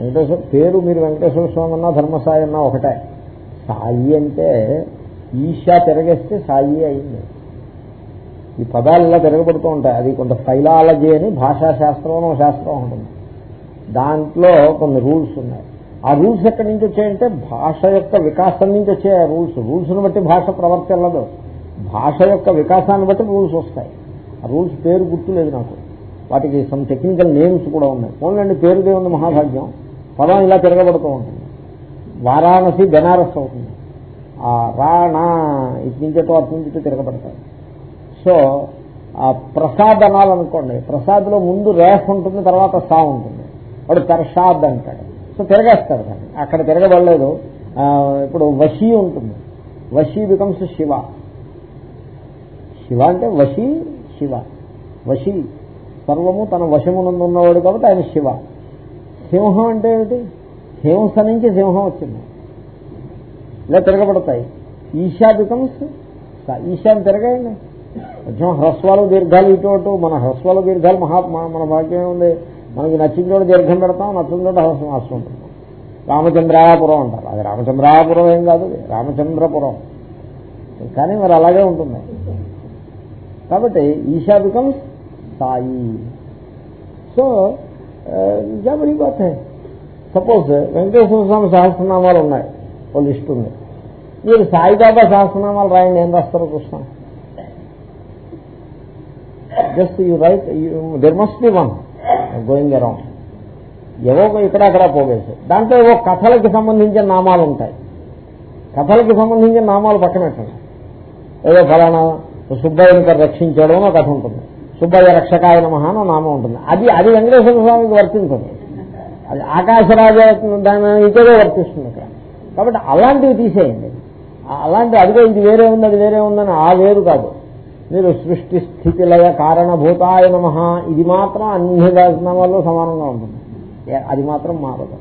Speaker 1: వెంకటేశ్వర పేరు మీరు వెంకటేశ్వర స్వామి అన్నా ధర్మసాయి అన్నా ఒకటే. సాయి అంటే ఈశా తిరగేస్తే సాయి అయింది. ఈ పదాలు ఇలా తిరగబడుతూ ఉంటాయి. అది కొంత ఫైలాలజీ అని భాషా శాస్త్రం శాస్త్రం ఉంటుంది. దాంట్లో కొన్ని రూల్స్ ఉన్నాయి. ఆ రూల్స్ ఎక్కడి నుంచి వచ్చాయంటే భాష యొక్క వికాసం నుంచి వచ్చాయి ఆ రూల్స్. రూల్స్ని బట్టి భాష ప్రవర్తిల్లదు భాష యొక్క వికాసాన్ని బట్టి రూల్స్ వస్తాయి. ఆ రూల్స్ పేరు గుర్తులేదు నాకు. వాటికి సమ్ టెక్నికల్ నేమ్స్ కూడా ఉన్నాయి. ఓన్లండి పేరుదే ఉంది మహాభాగ్యం. పదం ఇలా తిరగబడుతూ ఉంటుంది. వారాణసి బెనారస్ అవుతుంది. ఆ రాణా ఇటు నుంచో అటు నుంచి తిరగబడతాయి సో ఆ ప్రసాద్ అనాలనుకోండి ప్రసాద్లో ముందు రేఫ్ ఉంటుంది తర్వాత సా ఉంటుంది. వాడు ప్రసాద్ అంటాడు. సో తిరగేస్తాడు దాన్ని. అక్కడ తిరగబడలేదు. ఇప్పుడు వశీ ఉంటుంది. వశీ బికమ్స్ శివ. శివ అంటే వశీ శివ. వశీ సర్వము తన వశమునందు ఉన్నవాడు కాబట్టి ఆయన శివ. సింహం అంటే ఏమిటి? హింస నుంచి సింహం వచ్చింది. ఇలా తిరగబడతాయి. ఈశా బికమ్స్ ఈశాని తిరగాయండి. కొంచెం హ్రస్వాలు దీర్ఘాలు ఇటు అటు. మన హ్రస్వాలు దీర్ఘాలు మహాత్మా మన భాగ్యం ఉంది. మనకి నచ్చిన చోట దీర్ఘం పెడతాం నచ్చిన చోట హ్రస్వం హాస్యం పెడతాం రామచంద్రాపురం అంటారు. అది రామచంద్రాపురం ఏం కాదు రామచంద్రపురం. కానీ మరి అలాగే ఉంటుంది. కాబట్టి ఈశా బికమ్స్ సాయి సో జాబరీ బాత్. సపోజ్ వెంకటేశ్వర స్వామి సహస్రనామాలు ఉన్నాయి. ఓ లిస్ట్ ఉంది. మీరు సాయిబాబా సహస్రనామాలు రాయండి ఏం రాస్తారు Krishna? Just you write there must be one going around ఏవో ఇక్కడ అక్కడ పోగేసి. దాంట్లో ఏవో కథలకి సంబంధించిన నామాలు ఉంటాయి. కథలకి సంబంధించిన నామాలు పక్కన పెట్టండి. ఏదో ఫలానా సుబ్బయ్యని రక్షించడం అని ఒక కథ ఉంటుంది. సుబ్బయ్య రక్షకాయ నమః అని నామం ఉంటుంది. అది అది వెంకటేశ్వర స్వామికి వర్తించదు. అది ఆకాశరాజ దాని ఇతరే వర్తిస్తుంది ఇక్కడ. కాబట్టి అలాంటివి తీసేయండి. అలాంటి అదిగో ఇది వేరే ఉంది అది వేరే ఉందని ఆ వేరు కాదు. మీరు సృష్టి స్థితి లయ కారణభూతాయ నమ. ఇది మాత్రం అన్ని నామాల్లో సమానంగా ఉంటుంది. అది మాత్రం మారదు.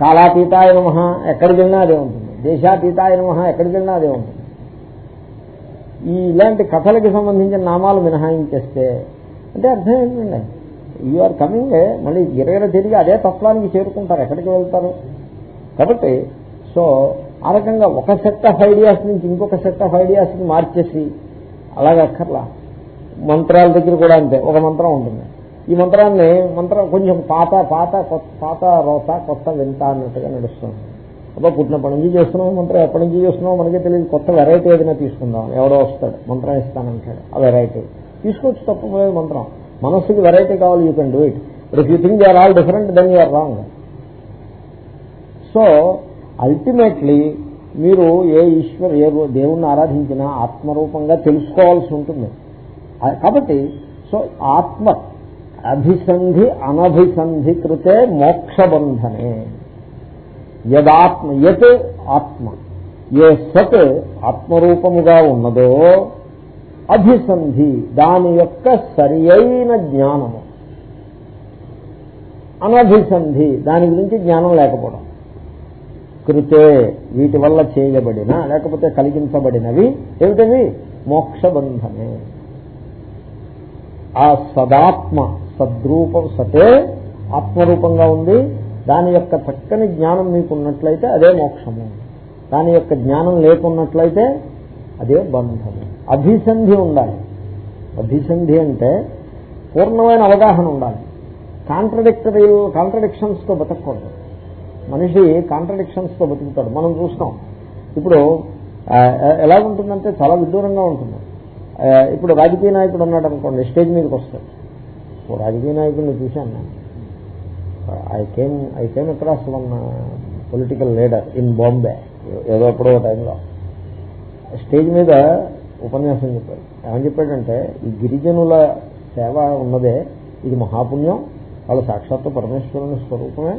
Speaker 1: కాలాతీతాయ నమ ఎక్కడికి వెళ్ళినా అదే ఉంటుంది. దేశాతీతాయ నమ ఎక్కడికి వెళ్ళినా అదే ఉంటుంది. ఈ ఇలాంటి కథలకి సంబంధించిన నామాలు మినహాయించేస్తే అంటే అర్థం ఏంటండి? యు ఆర్ కమింగ్ మళ్ళీ గిరగిర తిరిగి అదే తత్వానికి చేరుకుంటారు ఎక్కడికి వెళ్తారు? కాబట్టి సో ఆ రకంగా ఒక సెట్ ఆఫ్ ఐడియాస్ నుంచి ఇంకొక సెట్ ఆఫ్ ఐడియాస్ని మార్చేసి అలాగే అక్కర్లా. మంత్రాల దగ్గర కూడా అంతే ఒక మంత్రం ఉంటుంది. ఈ మంత్రాన్ని మంత్రం కొంచెం పాత పాత కొత్త పాత రోత కొత్త వింత అన్నట్టుగా నడుస్తుంది. అబ్బా పుట్టినప్పటి నుంచి చేస్తున్నాం మంత్రం ఎప్పటి నుంచి చేస్తున్నాం మనకే తెలియదు. కొత్త వెరైటీ ఏదైనా తీసుకుందాం. ఎవడో వస్తాడు మంత్రం ఇస్తానంటాడు. ఆ వెరైటీ తీసుకోవచ్చు తప్పలేదు మంత్రం. మనస్సుకి వెరైటీ కావాలి you can do it if you think they are all different then you're wrong so ultimately మీరు ఏ ఈశ్వర్ ఏ దేవుణ్ణి ఆరాధించినా ఆత్మరూపంగా తెలుసుకోవాల్సి ఉంటుంది. కాబట్టి సో ఆత్మ అభిసంధి అనభిసంధి కృతే మోక్షబంధనే. యదాత్మ యత్ ఆత్మ. ఏ సత్ ఆత్మరూపముగా ఉన్నదో అభిసంధి దాని యొక్క సరి అయిన జ్ఞానము. అనభిసంధి దాని గురించి జ్ఞానం లేకపోవడం. కృతే వీటి వల్ల చేయబడిన లేకపోతే కలిగించబడినవి ఏమిటవి? మోక్షబంధమే. ఆ సదాత్మ సద్రూపం సతే ఆత్మరూపంగా ఉంది. దాని యొక్క చక్కని జ్ఞానం మీకు ఉన్నట్లయితే అదే మోక్షము. దాని యొక్క జ్ఞానం లేకున్నట్లయితే అదే బంధము. అభిసంధి ఉండాలి. అభిసంధి అంటే పూర్ణమైన అవగాహన ఉండాలి. కాంట్రడిక్టరీ కాంట్రడిక్షన్స్తో బతకూడదు మనిషి కాంట్రడిక్షన్స్తో బతుకుతాడు. మనం చూస్తాం. ఇప్పుడు ఎలా ఉంటుందంటే చాలా విదూరంగా ఉంటుంది. ఇప్పుడు రాజకీయ నాయకుడు ఉన్నాడు అనుకోండి స్టేజ్ మీదకి వస్తాడు. రాజకీయ నాయకుడిని చూశాను నేను. I came I came across one political leader in Bombay ఏదో ఎప్పుడో టైంలో స్టేజ్ మీద ఉపన్యాసం చెప్పాడు. ఏమని చెప్పాడంటే ఈ గిరిజనుల సేవ ఉన్నదే ఇది మహాపుణ్యం. వాళ్ళు సాక్షాత్తు పరమేశ్వరుని స్వరూపమే.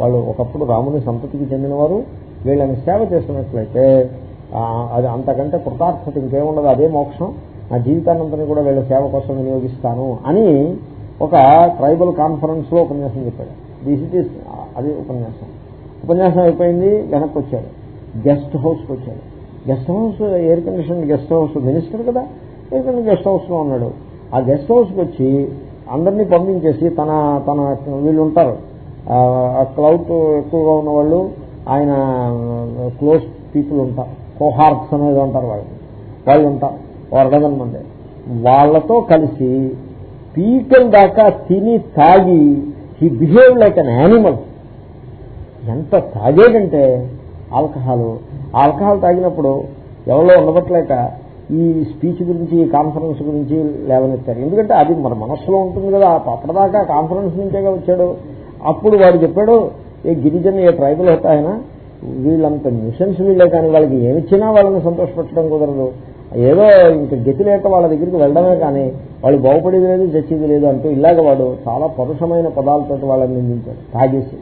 Speaker 1: వాళ్ళు ఒకప్పుడు రాముని సంతతికి చెందినవారు. వీళ్ళని సేవ చేసినట్లయితే అది అంతకంటే కృతార్థత ఇంకేముండదు అదే మోక్షం. నా జీవితాన్నంతని కూడా వీళ్ళ సేవ కోసం వినియోగిస్తాను అని ఒక ట్రైబల్ కాన్ఫరెన్స్లో ఉపన్యాసం చెప్పాడు. దిస్ ఇట్ ఈస్ అది ఉపన్యాసం. ఉపన్యాసం అయిపోయింది వెనక్కి వచ్చాడు. గెస్ట్ హౌస్కి వచ్చాడు. Guest house air condition guest house minister కదా? ఎయిర్ కండిషన్ గెస్ట్ హౌస్లో ఉన్నాడు. ఆ గెస్ట్ హౌస్కి వచ్చి అందరినీ పంపించేసి తన తన వీళ్ళు ఉంటారు. ఆ క్లౌడ్ ఎక్కువగా ఉన్న వాళ్ళు ఆయన క్లోజ్ పీపుల్ ఉంటారు. కోహార్ట్స్ అనేది ఉంటారు వాళ్ళు వాళ్ళు ఉంటారు. ఓ మంది. వాళ్ళతో కలిసి పీకల్ దాకా తిని తాగి he behave like an animal ఎంత తాగేదంటే ఆల్కహాల్. ఆల్కహాల్ తాగినప్పుడు ఎవరో ఉండబట్లేక ఈ స్పీచ్ గురించి ఈ కాన్ఫరెన్స్ గురించి లేవనెత్తారు. ఎందుకంటే అది మన మనస్సులో ఉంటుంది కదా అప్పటిదాకా కాన్ఫరెన్స్ నుంచేగా వచ్చాడు. అప్పుడు వాడు చెప్పాడు ఏ గిరిజన్ ఏ ట్రైబల్ అవుతాయన వీళ్ళంత న్యూసెన్స్ వీళ్ళే కానీ వాళ్ళకి ఏమిచ్చినా వాళ్ళని సంతోషపెట్టడం కుదరదు. ఏదో ఇంక గతి లేక వాళ్ళ దగ్గరికి వెళ్ళడమే కానీ వాళ్ళు బాగుపడేది లేదు చచ్చేది లేదు అంటూ ఇలాగ వాడు చాలా పరుషమైన పదాలతో వాళ్ళని నిందించాడు తాగేసి.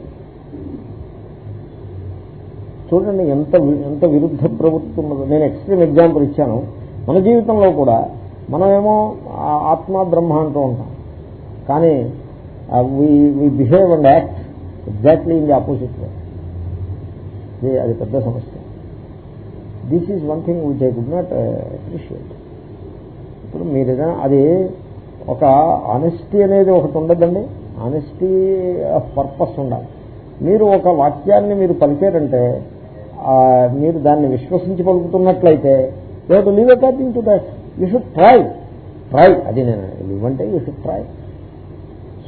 Speaker 1: చూడండి ఎంత ఎంత విరుద్ధ ప్రభుత్వం నేను ఎక్స్ట్రీమ్ ఎగ్జాంపుల్ ఇచ్చాను. మన జీవితంలో కూడా మనమేమో ఆత్మ బ్రహ్మ అంటూ ఉంటాం. కానీ we behave and act exactly in the opposite way అది పెద్ద సమస్య. This is one thing which I could not appreciate ఇప్పుడు మీరు ఏదైనా అది ఒక ఆనెస్టీ అనేది ఒకటి ఉండదండి. ఆనెస్టీ ఆఫ్ పర్పస్ ఉండాలి. మీరు ఒక వాక్యాన్ని మీరు పలికారంటే మీరు దాన్ని విశ్వసించి పలుకుతున్నట్లయితే you to live according to that you should try try అది నేను లీవ్ అంటే యూ షుడ్ ట్రై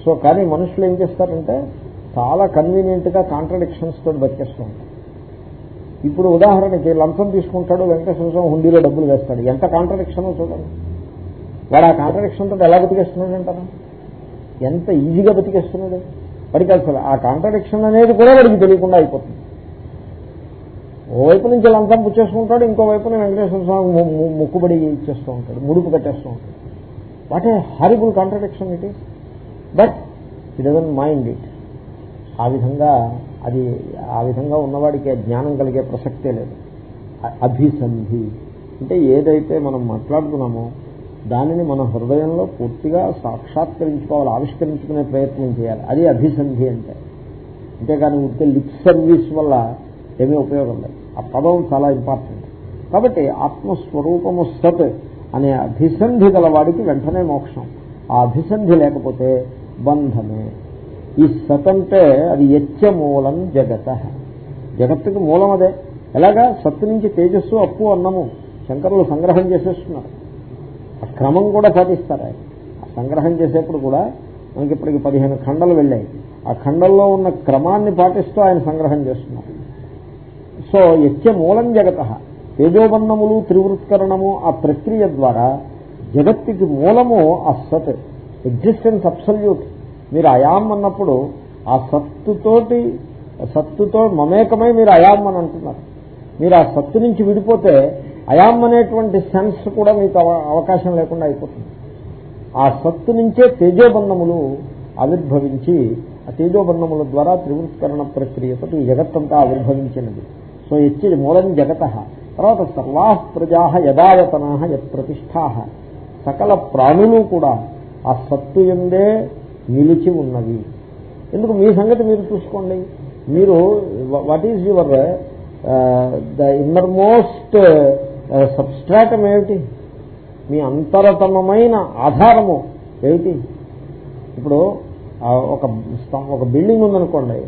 Speaker 1: సో కానీ మనుషులు ఏం చేస్తారంటే చాలా కన్వీనియంట్గా కాంట్రడిక్షన్స్ తోటి బతికేస్తూ ఉంటారు. ఇప్పుడు ఉదాహరణకి లంచం తీసుకుంటాడు వెంకటేశ్వర స్వామి హుండీలో డబ్బులు వేస్తాడు. ఎంత కాంట్రడిక్షన్ చూడండి. వాడు ఆ కాంట్రడిక్షన్ తోటి ఎలా బతికేస్తున్నాడు అంటారా? ఎంత ఈజీగా బతికేస్తున్నాడు? వాడికి అసలు ఆ కాంట్రడిక్షన్ అనేది కూడా వాడికి తెలియకుండా అయిపోతుంది. ఓవైపు నుంచి లంచం పుచ్చేసుకుంటాడు ఇంకోవైపున వెంకటేశ్వర స్వామి ముక్కుబడి ఇచ్చేస్తూ ఉంటాడు ముడుపు కట్టేస్తూ ఉంటాడు. What a horrible contradiction it is but it doesn't mind it ఆ విధంగా అది ఆ విధంగా ఉన్నవాడికి ఆ జ్ఞానం కలిగే ప్రసక్తే లేదు. అభిసంధి. అంటే ఏదైతే మనం మాట్లాడుతున్నామో దానిని మన హృదయంలో పూర్తిగా సాక్షాత్కరించుకోవాలి ఆవిష్కరించుకునే ప్రయత్నం చేయాలి. అది అభిసంధి అంటే. అంతేకాని ఉంటే లిప్ సర్వీస్ వల్ల ఏమీ ఉపయోగం లేదు. ఆ పదం చాలా ఇంపార్టెంట్ కాబట్టి ఆత్మస్వరూపము సత్ అనే అభిసంధి గల వాడికి వెంటనే మోక్షం. ఆ అభిసంధి లేకపోతే బంధమే. ఈ సత్ అంటే అది యత్య మూలం జగత. జగత్తుకి మూలం అదే. ఎలాగా? సత్తు నుంచి తేజస్సు అప్పు అన్నము. శంకరులు సంగ్రహం చేసేస్తున్నారు. ఆ క్రమం కూడా పాటిస్తారు ఆయన ఆ సంగ్రహం చేసేప్పుడు కూడా మనకి ఇప్పటికి పదిహేను ఖండలు వెళ్ళాయి. ఆ ఖండల్లో ఉన్న క్రమాన్ని పాటిస్తూ ఆయన సంగ్రహం చేస్తున్నారు. సో యత్య మూలం జగత. తేజోబన్నములు త్రివృత్కరణము ఆ ప్రక్రియ ద్వారా జగత్తుకి మూలము ఆ సత్. ఎగ్జిస్టెన్స్ అబ్సల్యూట్ మీరు అయాం అన్నప్పుడు ఆ సత్తుతోటి సత్తుతో మమేకమై మీరు అయాం అని అంటున్నారు. మీరు ఆ సత్తు నుంచి విడిపోతే అయాం అనేటువంటి సెన్స్ కూడా మీకు అవ- అవకాశం లేకుండా అయిపోతుంది. ఆ సత్తు నుంచే తేజోబంధములు ఆవిర్భవించి ఆ తేజోబంధముల ద్వారా త్రివృత్కరణ ప్రక్రియతో ఈ జగత్తంతా ఆవిర్భవించినది. సో ఎచ్చి మూలం జగత. తర్వాత సర్వా ప్రజా యదాయతనా యత్ప్రతిష్టా సకల ప్రాణులు కూడా ఆ సత్తు ఎందే నిలిచి ఉన్నది. ఎందుకు? మీ సంగతి మీరు చూసుకోండి. మీరు what is your the innermost substratum ఏమిటి? మీ అంతరతమమైన ఆధారము ఏమిటి? ఇప్పుడు ఒక ఒక బిల్డింగ్ ఉందనుకోండి.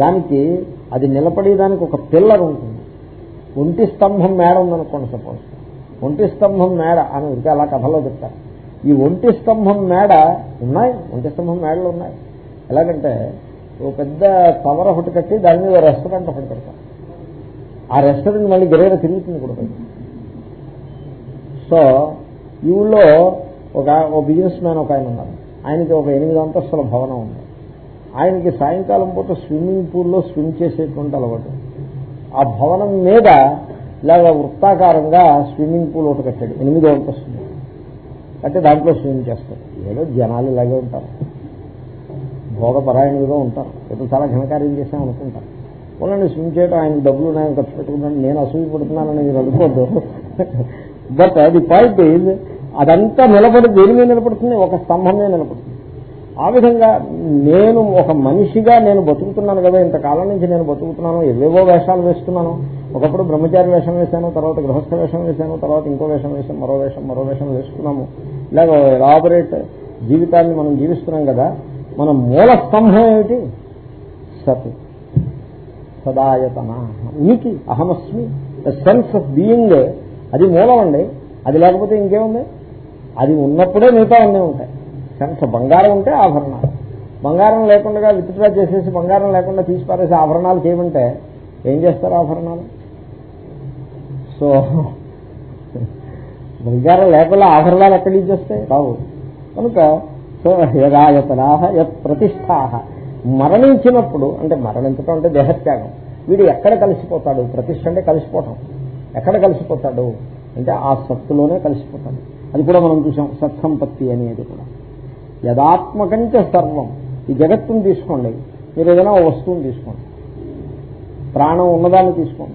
Speaker 1: దానికి అది నిలబడేదానికి ఒక పిల్లర్ ఉంటుంది. ఒంటి స్తంభం మేడ ఉందనుకోండి సపోజ్ ఒంటి స్తంభం మేడ అని ఇంకా అలా కథలో చెప్తారు. ఈ ఒంటి స్తంభం మేడ ఉన్నాయి. ఒంటి స్తంభం మేడలు ఉన్నాయి. ఎలాగంటే ఓ పెద్ద తవర ఒకటి కట్టి దాని మీద రెస్టారెంట్ ఒకటి పెడతారు. ఆ రెస్టారెంట్ మళ్ళీ గిరైన తిరుగుతుంది కూడా సో ఈ ఊళ్ళో ఒక ఓ బిజినెస్ మ్యాన్ ఒక ఆయన ఉన్నారు. ఆయనకి ఒక ఎనిమిది అంతస్తుల భవనం ఉంది. ఆయనకి సాయంకాలం పూట స్విమ్మింగ్ పూల్లో స్విమ్ చేసేటువంటి అలవాటు. ఆ భవనం మీద ఇలాగ వృత్తాకారంగా స్విమ్మింగ్ పూల్ ఒకటి కట్టాడు. ఎనిమిదో అంతస్తుంది అంటే దాంట్లో స్విమ్ చేస్తారు. ఏదో జనాలు ఇలాగే ఉంటారు. భోగపరాయణులుగా ఉంటారు. ఏదో చాలా ఘనకార్యం చేసాం అనుకుంటారు. పోలండి స్విమ్ చేయడం ఆయన డబ్బులు ఉన్నాయని ఖర్చు పెట్టుకున్నాను నేను అసూయ పడుతున్నానని మీరు అనుకోద్దు. బట్ అది పాయింట్ అదంతా నిలబడి దేని మీద నిలబడుతుంది? ఒక స్తంభం మీద నిలబడుతుంది. ఆ విధంగా నేను ఒక మనిషిగా నేను బతుకుతున్నాను కదా ఇంతకాలం నుంచి నేను బతుకుతున్నాను ఏవేవో వేషాలు వేస్తున్నాను. ఒకప్పుడు బ్రహ్మచారి వేషం వేశాను తర్వాత గృహస్థ వేషం వేశాను తర్వాత ఇంకో వేషం వేశాను మరో వేషం మరో వేషం వేసుకున్నాము. ఇలాగ ఎలాబరేట్ జీవితాన్ని మనం జీవిస్తున్నాం కదా మన మూల స్తంభం ఏమిటి? సత్. సదాయతన. ఉనికి అహమస్మి సెన్స్ ఆఫ్ బీయింగ్. అది మూలం అండి. అది లేకపోతే ఇంకేముంది? అది ఉన్నప్పుడే మిగతా అన్నీ ఉంటాయి. సెన్స్ బంగారం ఉంటే ఆభరణాలు. బంగారం లేకుండా విత్డ్రా చేసేసి బంగారం లేకుండా తీసి పారేసి ఆభరణాలు చేయమంటే ఏం చేస్తారు ఆభరణాలు? సో బంగారం లేకుండా ఆభరణాలు ఎక్కడి నుంచి వస్తాయి రావు. కనుక సో యదాయతనా యత్ ప్రతిష్టా మరణించినప్పుడు అంటే మరణించడం అంటే దేహత్యాగం. వీడు ఎక్కడ కలిసిపోతాడు? ప్రతిష్ట అంటే కలిసిపోవటం. ఎక్కడ కలిసిపోతాడు? అంటే ఆ సత్తులోనే కలిసిపోతాడు. అది కూడా మనం చూసాం సత్సంపత్తి అనేది కూడా. యదాత్మకంచ సర్వం. ఈ జగత్తుని తీసుకోండి. మీరు ఏదైనా ఓ వస్తువుని తీసుకోండి. ప్రాణం ఉన్నదాన్ని తీసుకోండి.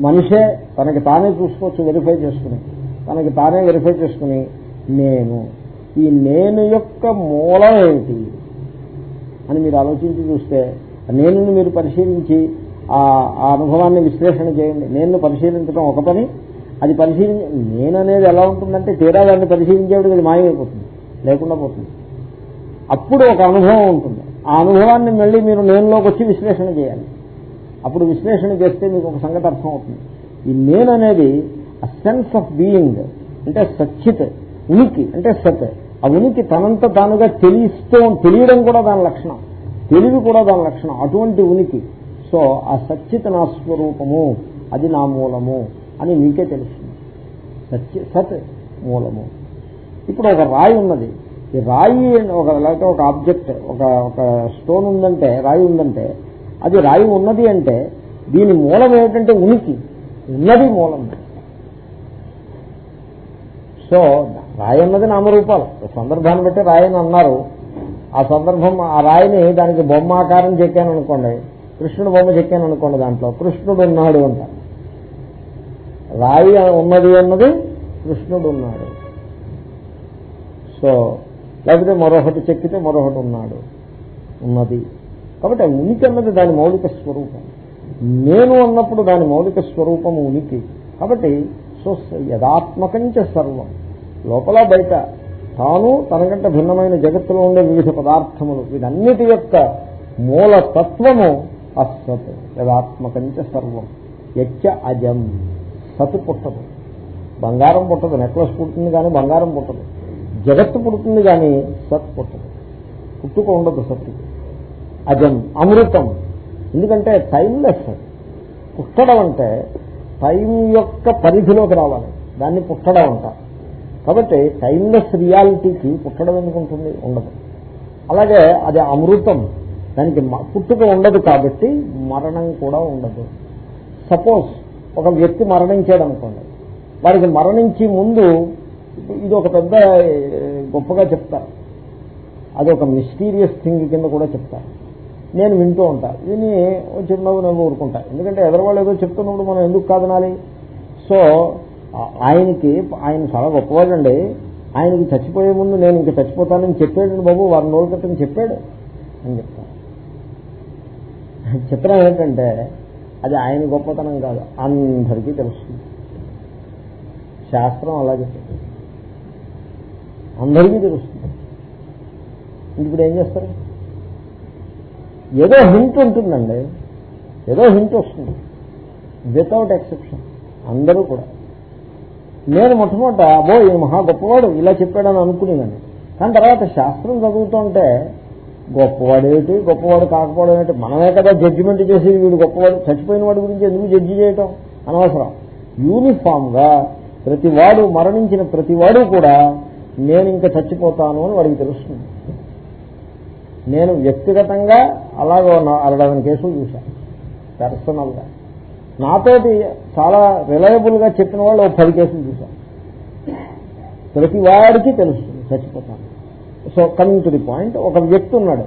Speaker 1: మనిషే తనకి తానే చూసుకోవచ్చు వెరిఫై చేసుకుని. తనకి తానే వెరిఫై చేసుకుని నేను. ఈ నేను యొక్క మూలం ఏమిటి? అని మీరు ఆలోచించి చూస్తే నేను మీరు పరిశీలించి ఆ ఆ అనుభవాన్ని విశ్లేషణ చేయండి. నేను పరిశీలించడం ఒక పని. అది పరిశీలించి నేను అనేది ఎలా ఉంటుందంటే తీరా దాన్ని పరిశీలించేవాడికి అది మాయమైపోతుంది. లేకుండా పోతుంది. అప్పుడు ఒక అనుభవం ఉంటుంది. ఆ అనుభవాన్ని మళ్ళీ మీరు నేనులోకి వచ్చి విశ్లేషణ చేయాలి. అప్పుడు విశ్లేషణ చేస్తే మీకు ఒక సంగతి అర్థం అవుతుంది ఈ నేను అనేది సెన్స్ ఆఫ్ బీయింగ్ అంటే సచ్చిత్ ఉనికి అంటే సత్. ఆ ఉనికి తనంత తానుగా తెలియస్తూ తెలియడం కూడా దాని లక్షణం. తెలివి కూడా దాని లక్షణం. అటువంటి ఉనికి. సో ఆ సచ్చిత నా స్వరూపము. అది నా మూలము అని మీకే తెలుస్తుంది. సత్య సత్ మూలము. ఇప్పుడు ఒక రాయి ఉన్నది. ఈ రాయి ఒక లేకపోతే ఒక ఆబ్జెక్ట్ ఒక ఒక స్టోన్ ఉందంటే రాయి ఉందంటే అది రాయి ఉన్నది అంటే దీని మూలం ఏమిటంటే ఉనికి ఉన్నది మూలం. సో రాయి అన్నది నామరూపాలు. సందర్భాన్ని బట్టి రాయని అన్నారు. ఆ సందర్భం ఆ రాయిని దానికి బొమ్మ ఆకారం చెక్కాను అనుకోండి కృష్ణుడు బొమ్మ చెక్కాను అనుకోండి దాంట్లో కృష్ణుడు ఉన్నాడు అంట. రాయి ఉన్నది అన్నది కృష్ణుడు ఉన్నాడు. సో లేకపోతే మరొకటి చెక్కితే మరొకటి ఉన్నాడు. ఉన్నది. కాబట్టి ఉనికి అన్నది దాని మౌలిక స్వరూపం. నేను అన్నప్పుడు దాని మౌలిక స్వరూపం ఉనికి. కాబట్టి సో యథాత్మకంచ సర్వం. లోపల బయట తాను తనకంటే భిన్నమైన జగత్తులో ఉండే వివిధ పదార్థములు. వీటన్నిటి యొక్క మూల తత్వము అసత్. యథాత్మకంచ సర్వం. యచ్చ అజం. సత్ పుట్టదు. బంగారం పుట్టదు. నెక్లెస్ పుట్టింది కానీ బంగారం పుట్టదు. జగత్తు పుడుతుంది కానీ సత్ పుట్టదు. పుట్టుక ఉండదు సత్తుకి అజం అమృతం. ఎందుకంటే టైంలెస్ పుట్టడం అంటే టైం యొక్క పరిధిలోకి రావాలి. దాన్ని పుట్టడం అంటారు కాబట్టి టైంలెస్ రియాలిటీకి పుట్టడం ఎందుకుంటుంది ఉండదు. అలాగే అది అమృతం. దానికి పుట్టుక ఉండదు కాబట్టి మరణం కూడా ఉండదు. సపోజ్ ఒక వ్యక్తి మరణించాడు అనుకోండి వారికి మరణించి ముందు ఇది ఒక పెద్ద గొప్పగా చెప్తారు. అది ఒక మిస్టీరియస్ థింగ్ కింద కూడా చెప్తారు. నేను వింటూ ఉంటా. విని చిరునవ్వు నవ్వు ఊరుకుంటా. ఎందుకంటే ఎదరవాళ్ళు ఏదో చెప్తున్నప్పుడు మనం ఎందుకు కాదనాలి సో ఆయనకి ఆయన చాలా గొప్పవాడండి. ఆయనకి చచ్చిపోయే ముందు నేను ఇంక చచ్చిపోతానని చెప్పాడు బాబు. వారం రోజుల క్రితం చెప్పాడు అని చెప్తాను. చిత్రం ఏంటంటే అది ఆయన గొప్పతనం కాదు. అందరికీ తెలుస్తుంది. శాస్త్రం అలా చెప్తుంది అందరికీ తెలుస్తుంది. ఇప్పుడు ఏం చేస్తారు? ఏదో హింట్ ఉంటుందండి. ఏదో హింట్ వస్తుంది. వితౌట్ ఎక్సెప్షన్ అందరూ కూడా. నేను మొట్టమొదట అబ్బో ఈ మహా గొప్పవాడు ఇలా చెప్పాడని అనుకునేదండి కానీ తర్వాత శాస్త్రం చదువుతుంటే గొప్పవాడేమిటి? గొప్పవాడు కాకపోవడం ఏమిటి? మనమే కదా జడ్జిమెంట్ చేసి వీడు గొప్పవాడు. చచ్చిపోయిన వాడి గురించి ఎందుకు జడ్జి చేయటం? అనవసరం. యూనిఫామ్గా ప్రతివాడు మరణించిన ప్రతివాడు కూడా నేను ఇంకా చచ్చిపోతాను అని వాడికి తెలుస్తుంది. నేను వ్యక్తిగతంగా అలాగో అరడదని కేసులు చూశాను. పర్సనల్గా నాతోటి చాలా రిలయబుల్గా చెప్పిన వాళ్ళు ఒక పది కేసులు చూశాను. ప్రతి వాడికి తెలుస్తుంది చచ్చిపోతాను. So coming to the point ఒక వ్యక్తి ఉన్నాడు.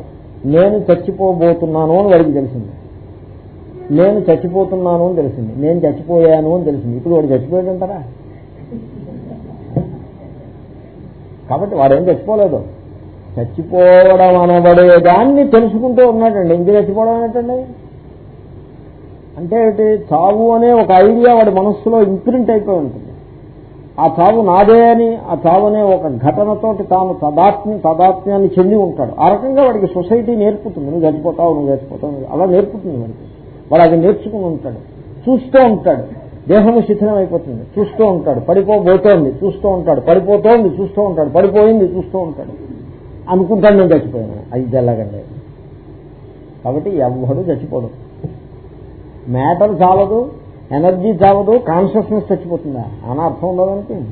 Speaker 1: నేను చచ్చిపోబోతున్నాను అని వాడికి తెలిసింది. నేను చచ్చిపోతున్నాను అని తెలిసింది. నేను చచ్చిపోయాను అని తెలిసింది. ఇప్పుడు వాడు చచ్చిపోయాడంటారా? కాబట్టి వాడేం చచ్చిపోలేదు. చచ్చిపోవడం అనబడే దాన్ని తెలుసుకుంటూ ఉన్నాడండి. ఇంక చచ్చిపోవడం ఏంటండి అంటే చావు అనే ఒక ఐడియా వాడి మనస్సులో ఇంప్రింట్ అయిపోయి ఉంటుంది. ఆ చావు నాదే అని ఆ చావు అనే ఒక ఘటనతోటి తాను తదాత్మ్య తదాత్మ్యాన్ని చెంది ఉంటాడు. ఆ రకంగా వాడికి సొసైటీ నేర్పుతుంది. నువ్వు చచ్చిపోతావు నువ్వు చచ్చిపోతావు. అలా నేర్పుతుంది వాడికి. వాడు అది నేర్చుకుని ఉంటాడు. చూస్తూ ఉంటాడు. దేహము శిథిలం అయిపోతుంది. చూస్తూ ఉంటాడు. పడిపోబోతోంది. చూస్తూ ఉంటాడు. పడిపోతోంది. చూస్తూ ఉంటాడు. పడిపోయింది. చూస్తూ ఉంటాడు. అనుకుంటాను నేను చచ్చిపోయాను. అది జల్లగండి కాబట్టి ఎవ్వడు చచ్చిపోదు మ్యాటర్ చాలదు. ఎనర్జీ చాలదు. కాన్షియస్నెస్ చచ్చిపోతుందా? అని అర్థం ఉండదానికి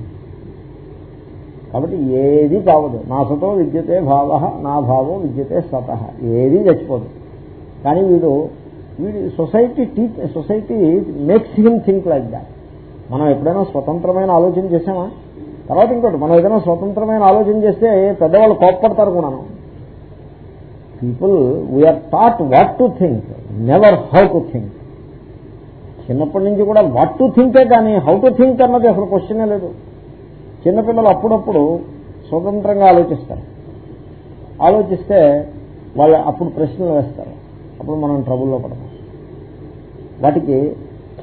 Speaker 1: కాబట్టి ఏది కావదు నా సతో విద్యతే భావ నా భావం విద్యతే సత ఏది చచ్చిపోదు. కానీ వీడు వీడి society teach society makes him think like that మనం ఎప్పుడైనా స్వతంత్రమైన ఆలోచన చేసామా తర్వాత ఇంకోటి మనం ఏదైనా స్వతంత్రమైన ఆలోచన చేస్తే పెద్దవాళ్ళు కోప్పడతారు కూడాను. People we are taught what to think never how to think చిన్నప్పటి నుంచి కూడా వాట్ టు థింకే కానీ హౌ టు థింక్ అన్నది అసలు క్వశ్చనే లేదు. చిన్నపిల్లలు అప్పుడప్పుడు స్వతంత్రంగా ఆలోచిస్తారు. ఆలోచిస్తే వాళ్ళు అప్పుడు ప్రశ్నలు వేస్తారు. అప్పుడు మనం ట్రబుల్లో పడతాం. వాటికి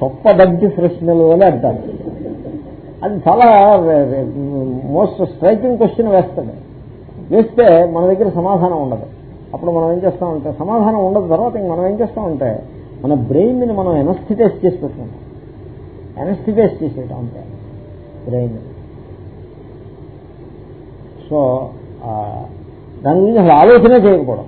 Speaker 1: గొప్ప దగ్గి ప్రశ్నలు అని అంటారు. అది చాలా మోస్ట్ స్ట్రైకింగ్ క్వశ్చన్ వేస్తుంది వేస్తే మన దగ్గర సమాధానం ఉండదు. అప్పుడు మనం ఏం చేస్తామంటే సమాధానం ఉండదు తర్వాత ఇంక మనం ఏం చేస్తామంటే మన బ్రెయిన్ని మనం ఎనస్థిటైజ్ చేసి పెట్టుకుంటాం. ఎనస్థిటైజ్ చేసేటం అంటే బ్రెయిన్ సో దాని గురించి అసలు ఆలోచనే చేయకపోవడం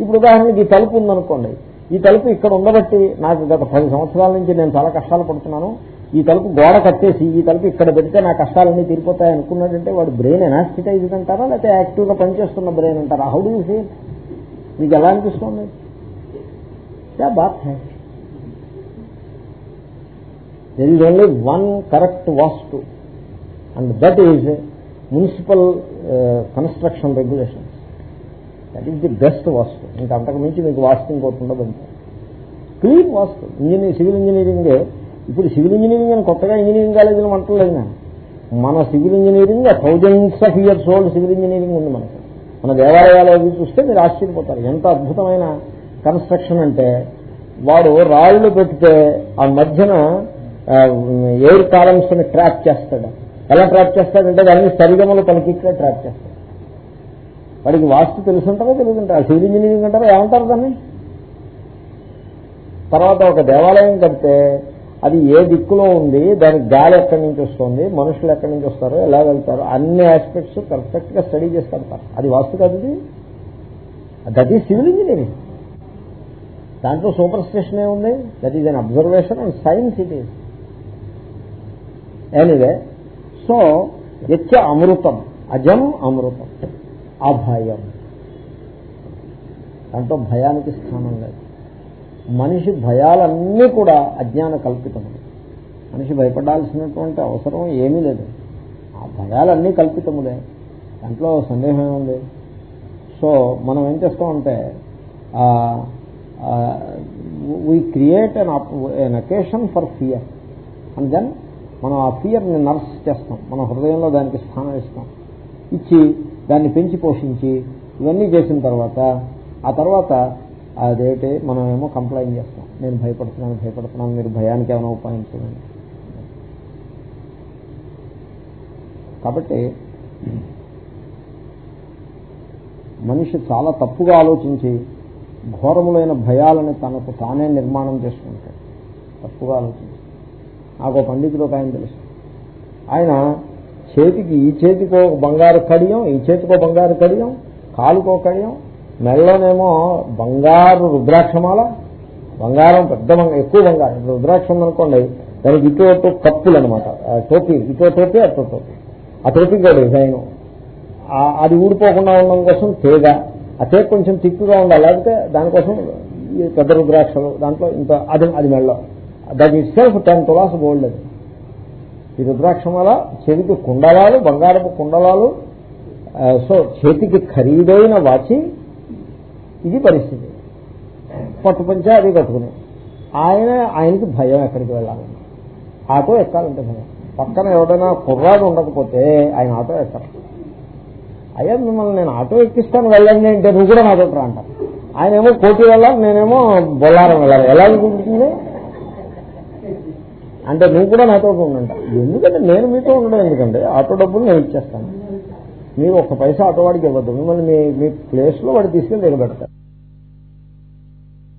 Speaker 1: ఇప్పుడు ఉదాహరణకి తలుపు ఉందనుకోండి. ఈ తలుపు ఇక్కడ ఉండబట్టి నాకు గత పది సంవత్సరాల నుంచి నేను చాలా కష్టాలు పడుతున్నాను. ఈ తలుపు గోడ కట్టేసి ఈ తలుపు ఇక్కడ పెడితే నా కష్టాలన్నీ తీరిపోతాయి అనుకున్నాడంటే వాడు బ్రెయిన్ ఎనాస్టిటైజ్ అంటారా? లేకపోతే యాక్టివ్గా పనిచేస్తున్న బ్రెయిన్ అంటారా? హౌ డూ ఫీల్ మీకు ఎలా అనిపిస్తుంది? బాత్ high there is only one correct vastu and that is municipal construction regulation that is the best vastu. ఇంకా అంతకు మించి మీకు వాస్తు ఇంకోటి ఉండదు clean vastu. Engineer civil engineering ఇప్పుడు సివిల్ ఇంజనీరింగ్ అని కొత్తగా ఇంజనీరింగ్ కాలేజీలు అంటలేదు నేను మన civil engineering thousands of years old civil engineering ఉంది మనకి. మన దేవాలయాలు అవి చూస్తే మీరు ఆశ్చర్యపోతారు. ఎంత అద్భుతమైన కన్స్ట్రక్షన్ అంటే వాడు రాళ్ళు పెడితే ఆ మధ్యన ఎయిర్ కాలమ్స్ని ట్రాప్ చేస్తాడు. ఎలా ట్రాప్ చేస్తాడంటే దాన్ని సరిగమలు పలికిట్లే ట్రాప్ చేస్తాడు. వాడికి వాస్తు తెలుసుంటారో తెలియదుంటారు. సివిల్ ఇంజనీరింగ్ అంటారో ఏమంటారు దాన్ని? తర్వాత ఒక దేవాలయం కడితే అది ఏ దిక్కులో ఉంది దానికి గాలి ఎక్కడి నుంచి వస్తుంది మనుషులు ఎక్కడి నుంచి వస్తారో ఎలా వెళ్తారో అన్ని ఆస్పెక్ట్స్ పర్ఫెక్ట్గా స్టడీ చేసి కడతారు అది వాస్తు కాదు ఇది. దట్ ఈజ్ సివిల్ ఇంజనీరింగ్ దాంట్లో సూపర్ స్టేషన్ ఏముంది that is an observation and science it is anyway so యచ్చ అమృతం అజం అమృతం ఆ భయం దాంట్లో భయానికి స్థానం లేదు. మనిషి భయాలన్నీ కూడా అజ్ఞాన కల్పితములు. మనిషి భయపడాల్సినటువంటి అవసరం ఏమీ లేదు. ఆ భయాలన్నీ కల్పితములే. దాంట్లో సందేహం ఏముంది? సో మనం ఏం చేస్తామంటే we create an an occasion for fear and then మనం ఆ ఫియర్ని నర్స్ చేస్తాం. మన హృదయంలో దానికి స్థానం ఇస్తాం. ఇచ్చి దాన్ని పెంచి పోషించి ఇవన్నీ చేసిన తర్వాత ఆ తర్వాత అదేంటి మనమేమో కంప్లైంట్ చేస్తాం. నేను భయపడుతున్నాను భయపడుతున్నాను మీరు భయానికి ఏమైనా ఉపాయం చేయండి కాబట్టి మనిషి చాలా తప్పుగా ఆలోచించి ఘోరములైన భయాలని తనకు తానే నిర్మాణం చేసుకుంటాడు. తప్పుగా ఆలోచించి. నాకు పండితుడు ఒక ఆయన తెలుసు. ఆయన చేతికి ఈ చేతికో బంగారు కడియం ఈ చేతికో బంగారు కడియం కాలుకో కడియం మెళ్ళలోనేమో బంగారు రుద్రాక్షమాల బంగారం పెద్ద బంగారం ఎక్కువ బంగారం. రుద్రాక్షం అనుకోండి దానికి ఇటు అటు కప్పులు అనమాట టోపీ ఇటో టోపీ అటు టోపీ. ఆ టోపీ కూడా డిజైన్ అది ఊడిపోకుండా ఉండడం కోసం తేగ. ఆ తేగ కొంచెం తిక్కుగా ఉండాలి. లేకపోతే దానికోసం పెద్ద రుద్రాక్షలు దాంట్లో ఇంత అది అది మెళ్ళం. That itself ten tolas gold అది ఈ రుద్రాక్షమాల చెవికి కుండలాలు బంగారపు కుండలాలు సో చేతికి ఖరీదైన వాచి ఇది పరిస్థితి. పట్టుపంచ అది కట్టుకుని. ఆయన ఆయనకి భయం ఎక్కడికి వెళ్ళాలని ఆటో ఎక్కాలంటే భయం. పక్కన ఎవడైనా కుర్రాడు ఉండకపోతే ఆయన ఆటో ఎక్కాలి అయ్యా మిమ్మల్ని నేను ఆటో ఎక్కిస్తాను వెళ్ళండి అంటే నువ్వు కూడా నాతో రా అంటారు. ఆయన ఏమో కోటి వెళ్ళాలి నేనేమో బొల్లారం వెళ్ళాలి. ఎలా ఉంటుంది అంటే నువ్వు కూడా నాతో ఉండండి ఎందుకంటే నేను మీతో ఉండడం ఎందుకంటే ఆటో డబ్బులు నేను ఇచ్చేస్తాను. మీరు ఒక పైసా ఆటో వాడికి ఇవ్వద్దు. మిమ్మల్ని మీ మీ ప్లేస్లో వాడు తీసుకెళ్ళి నిలబెడతారు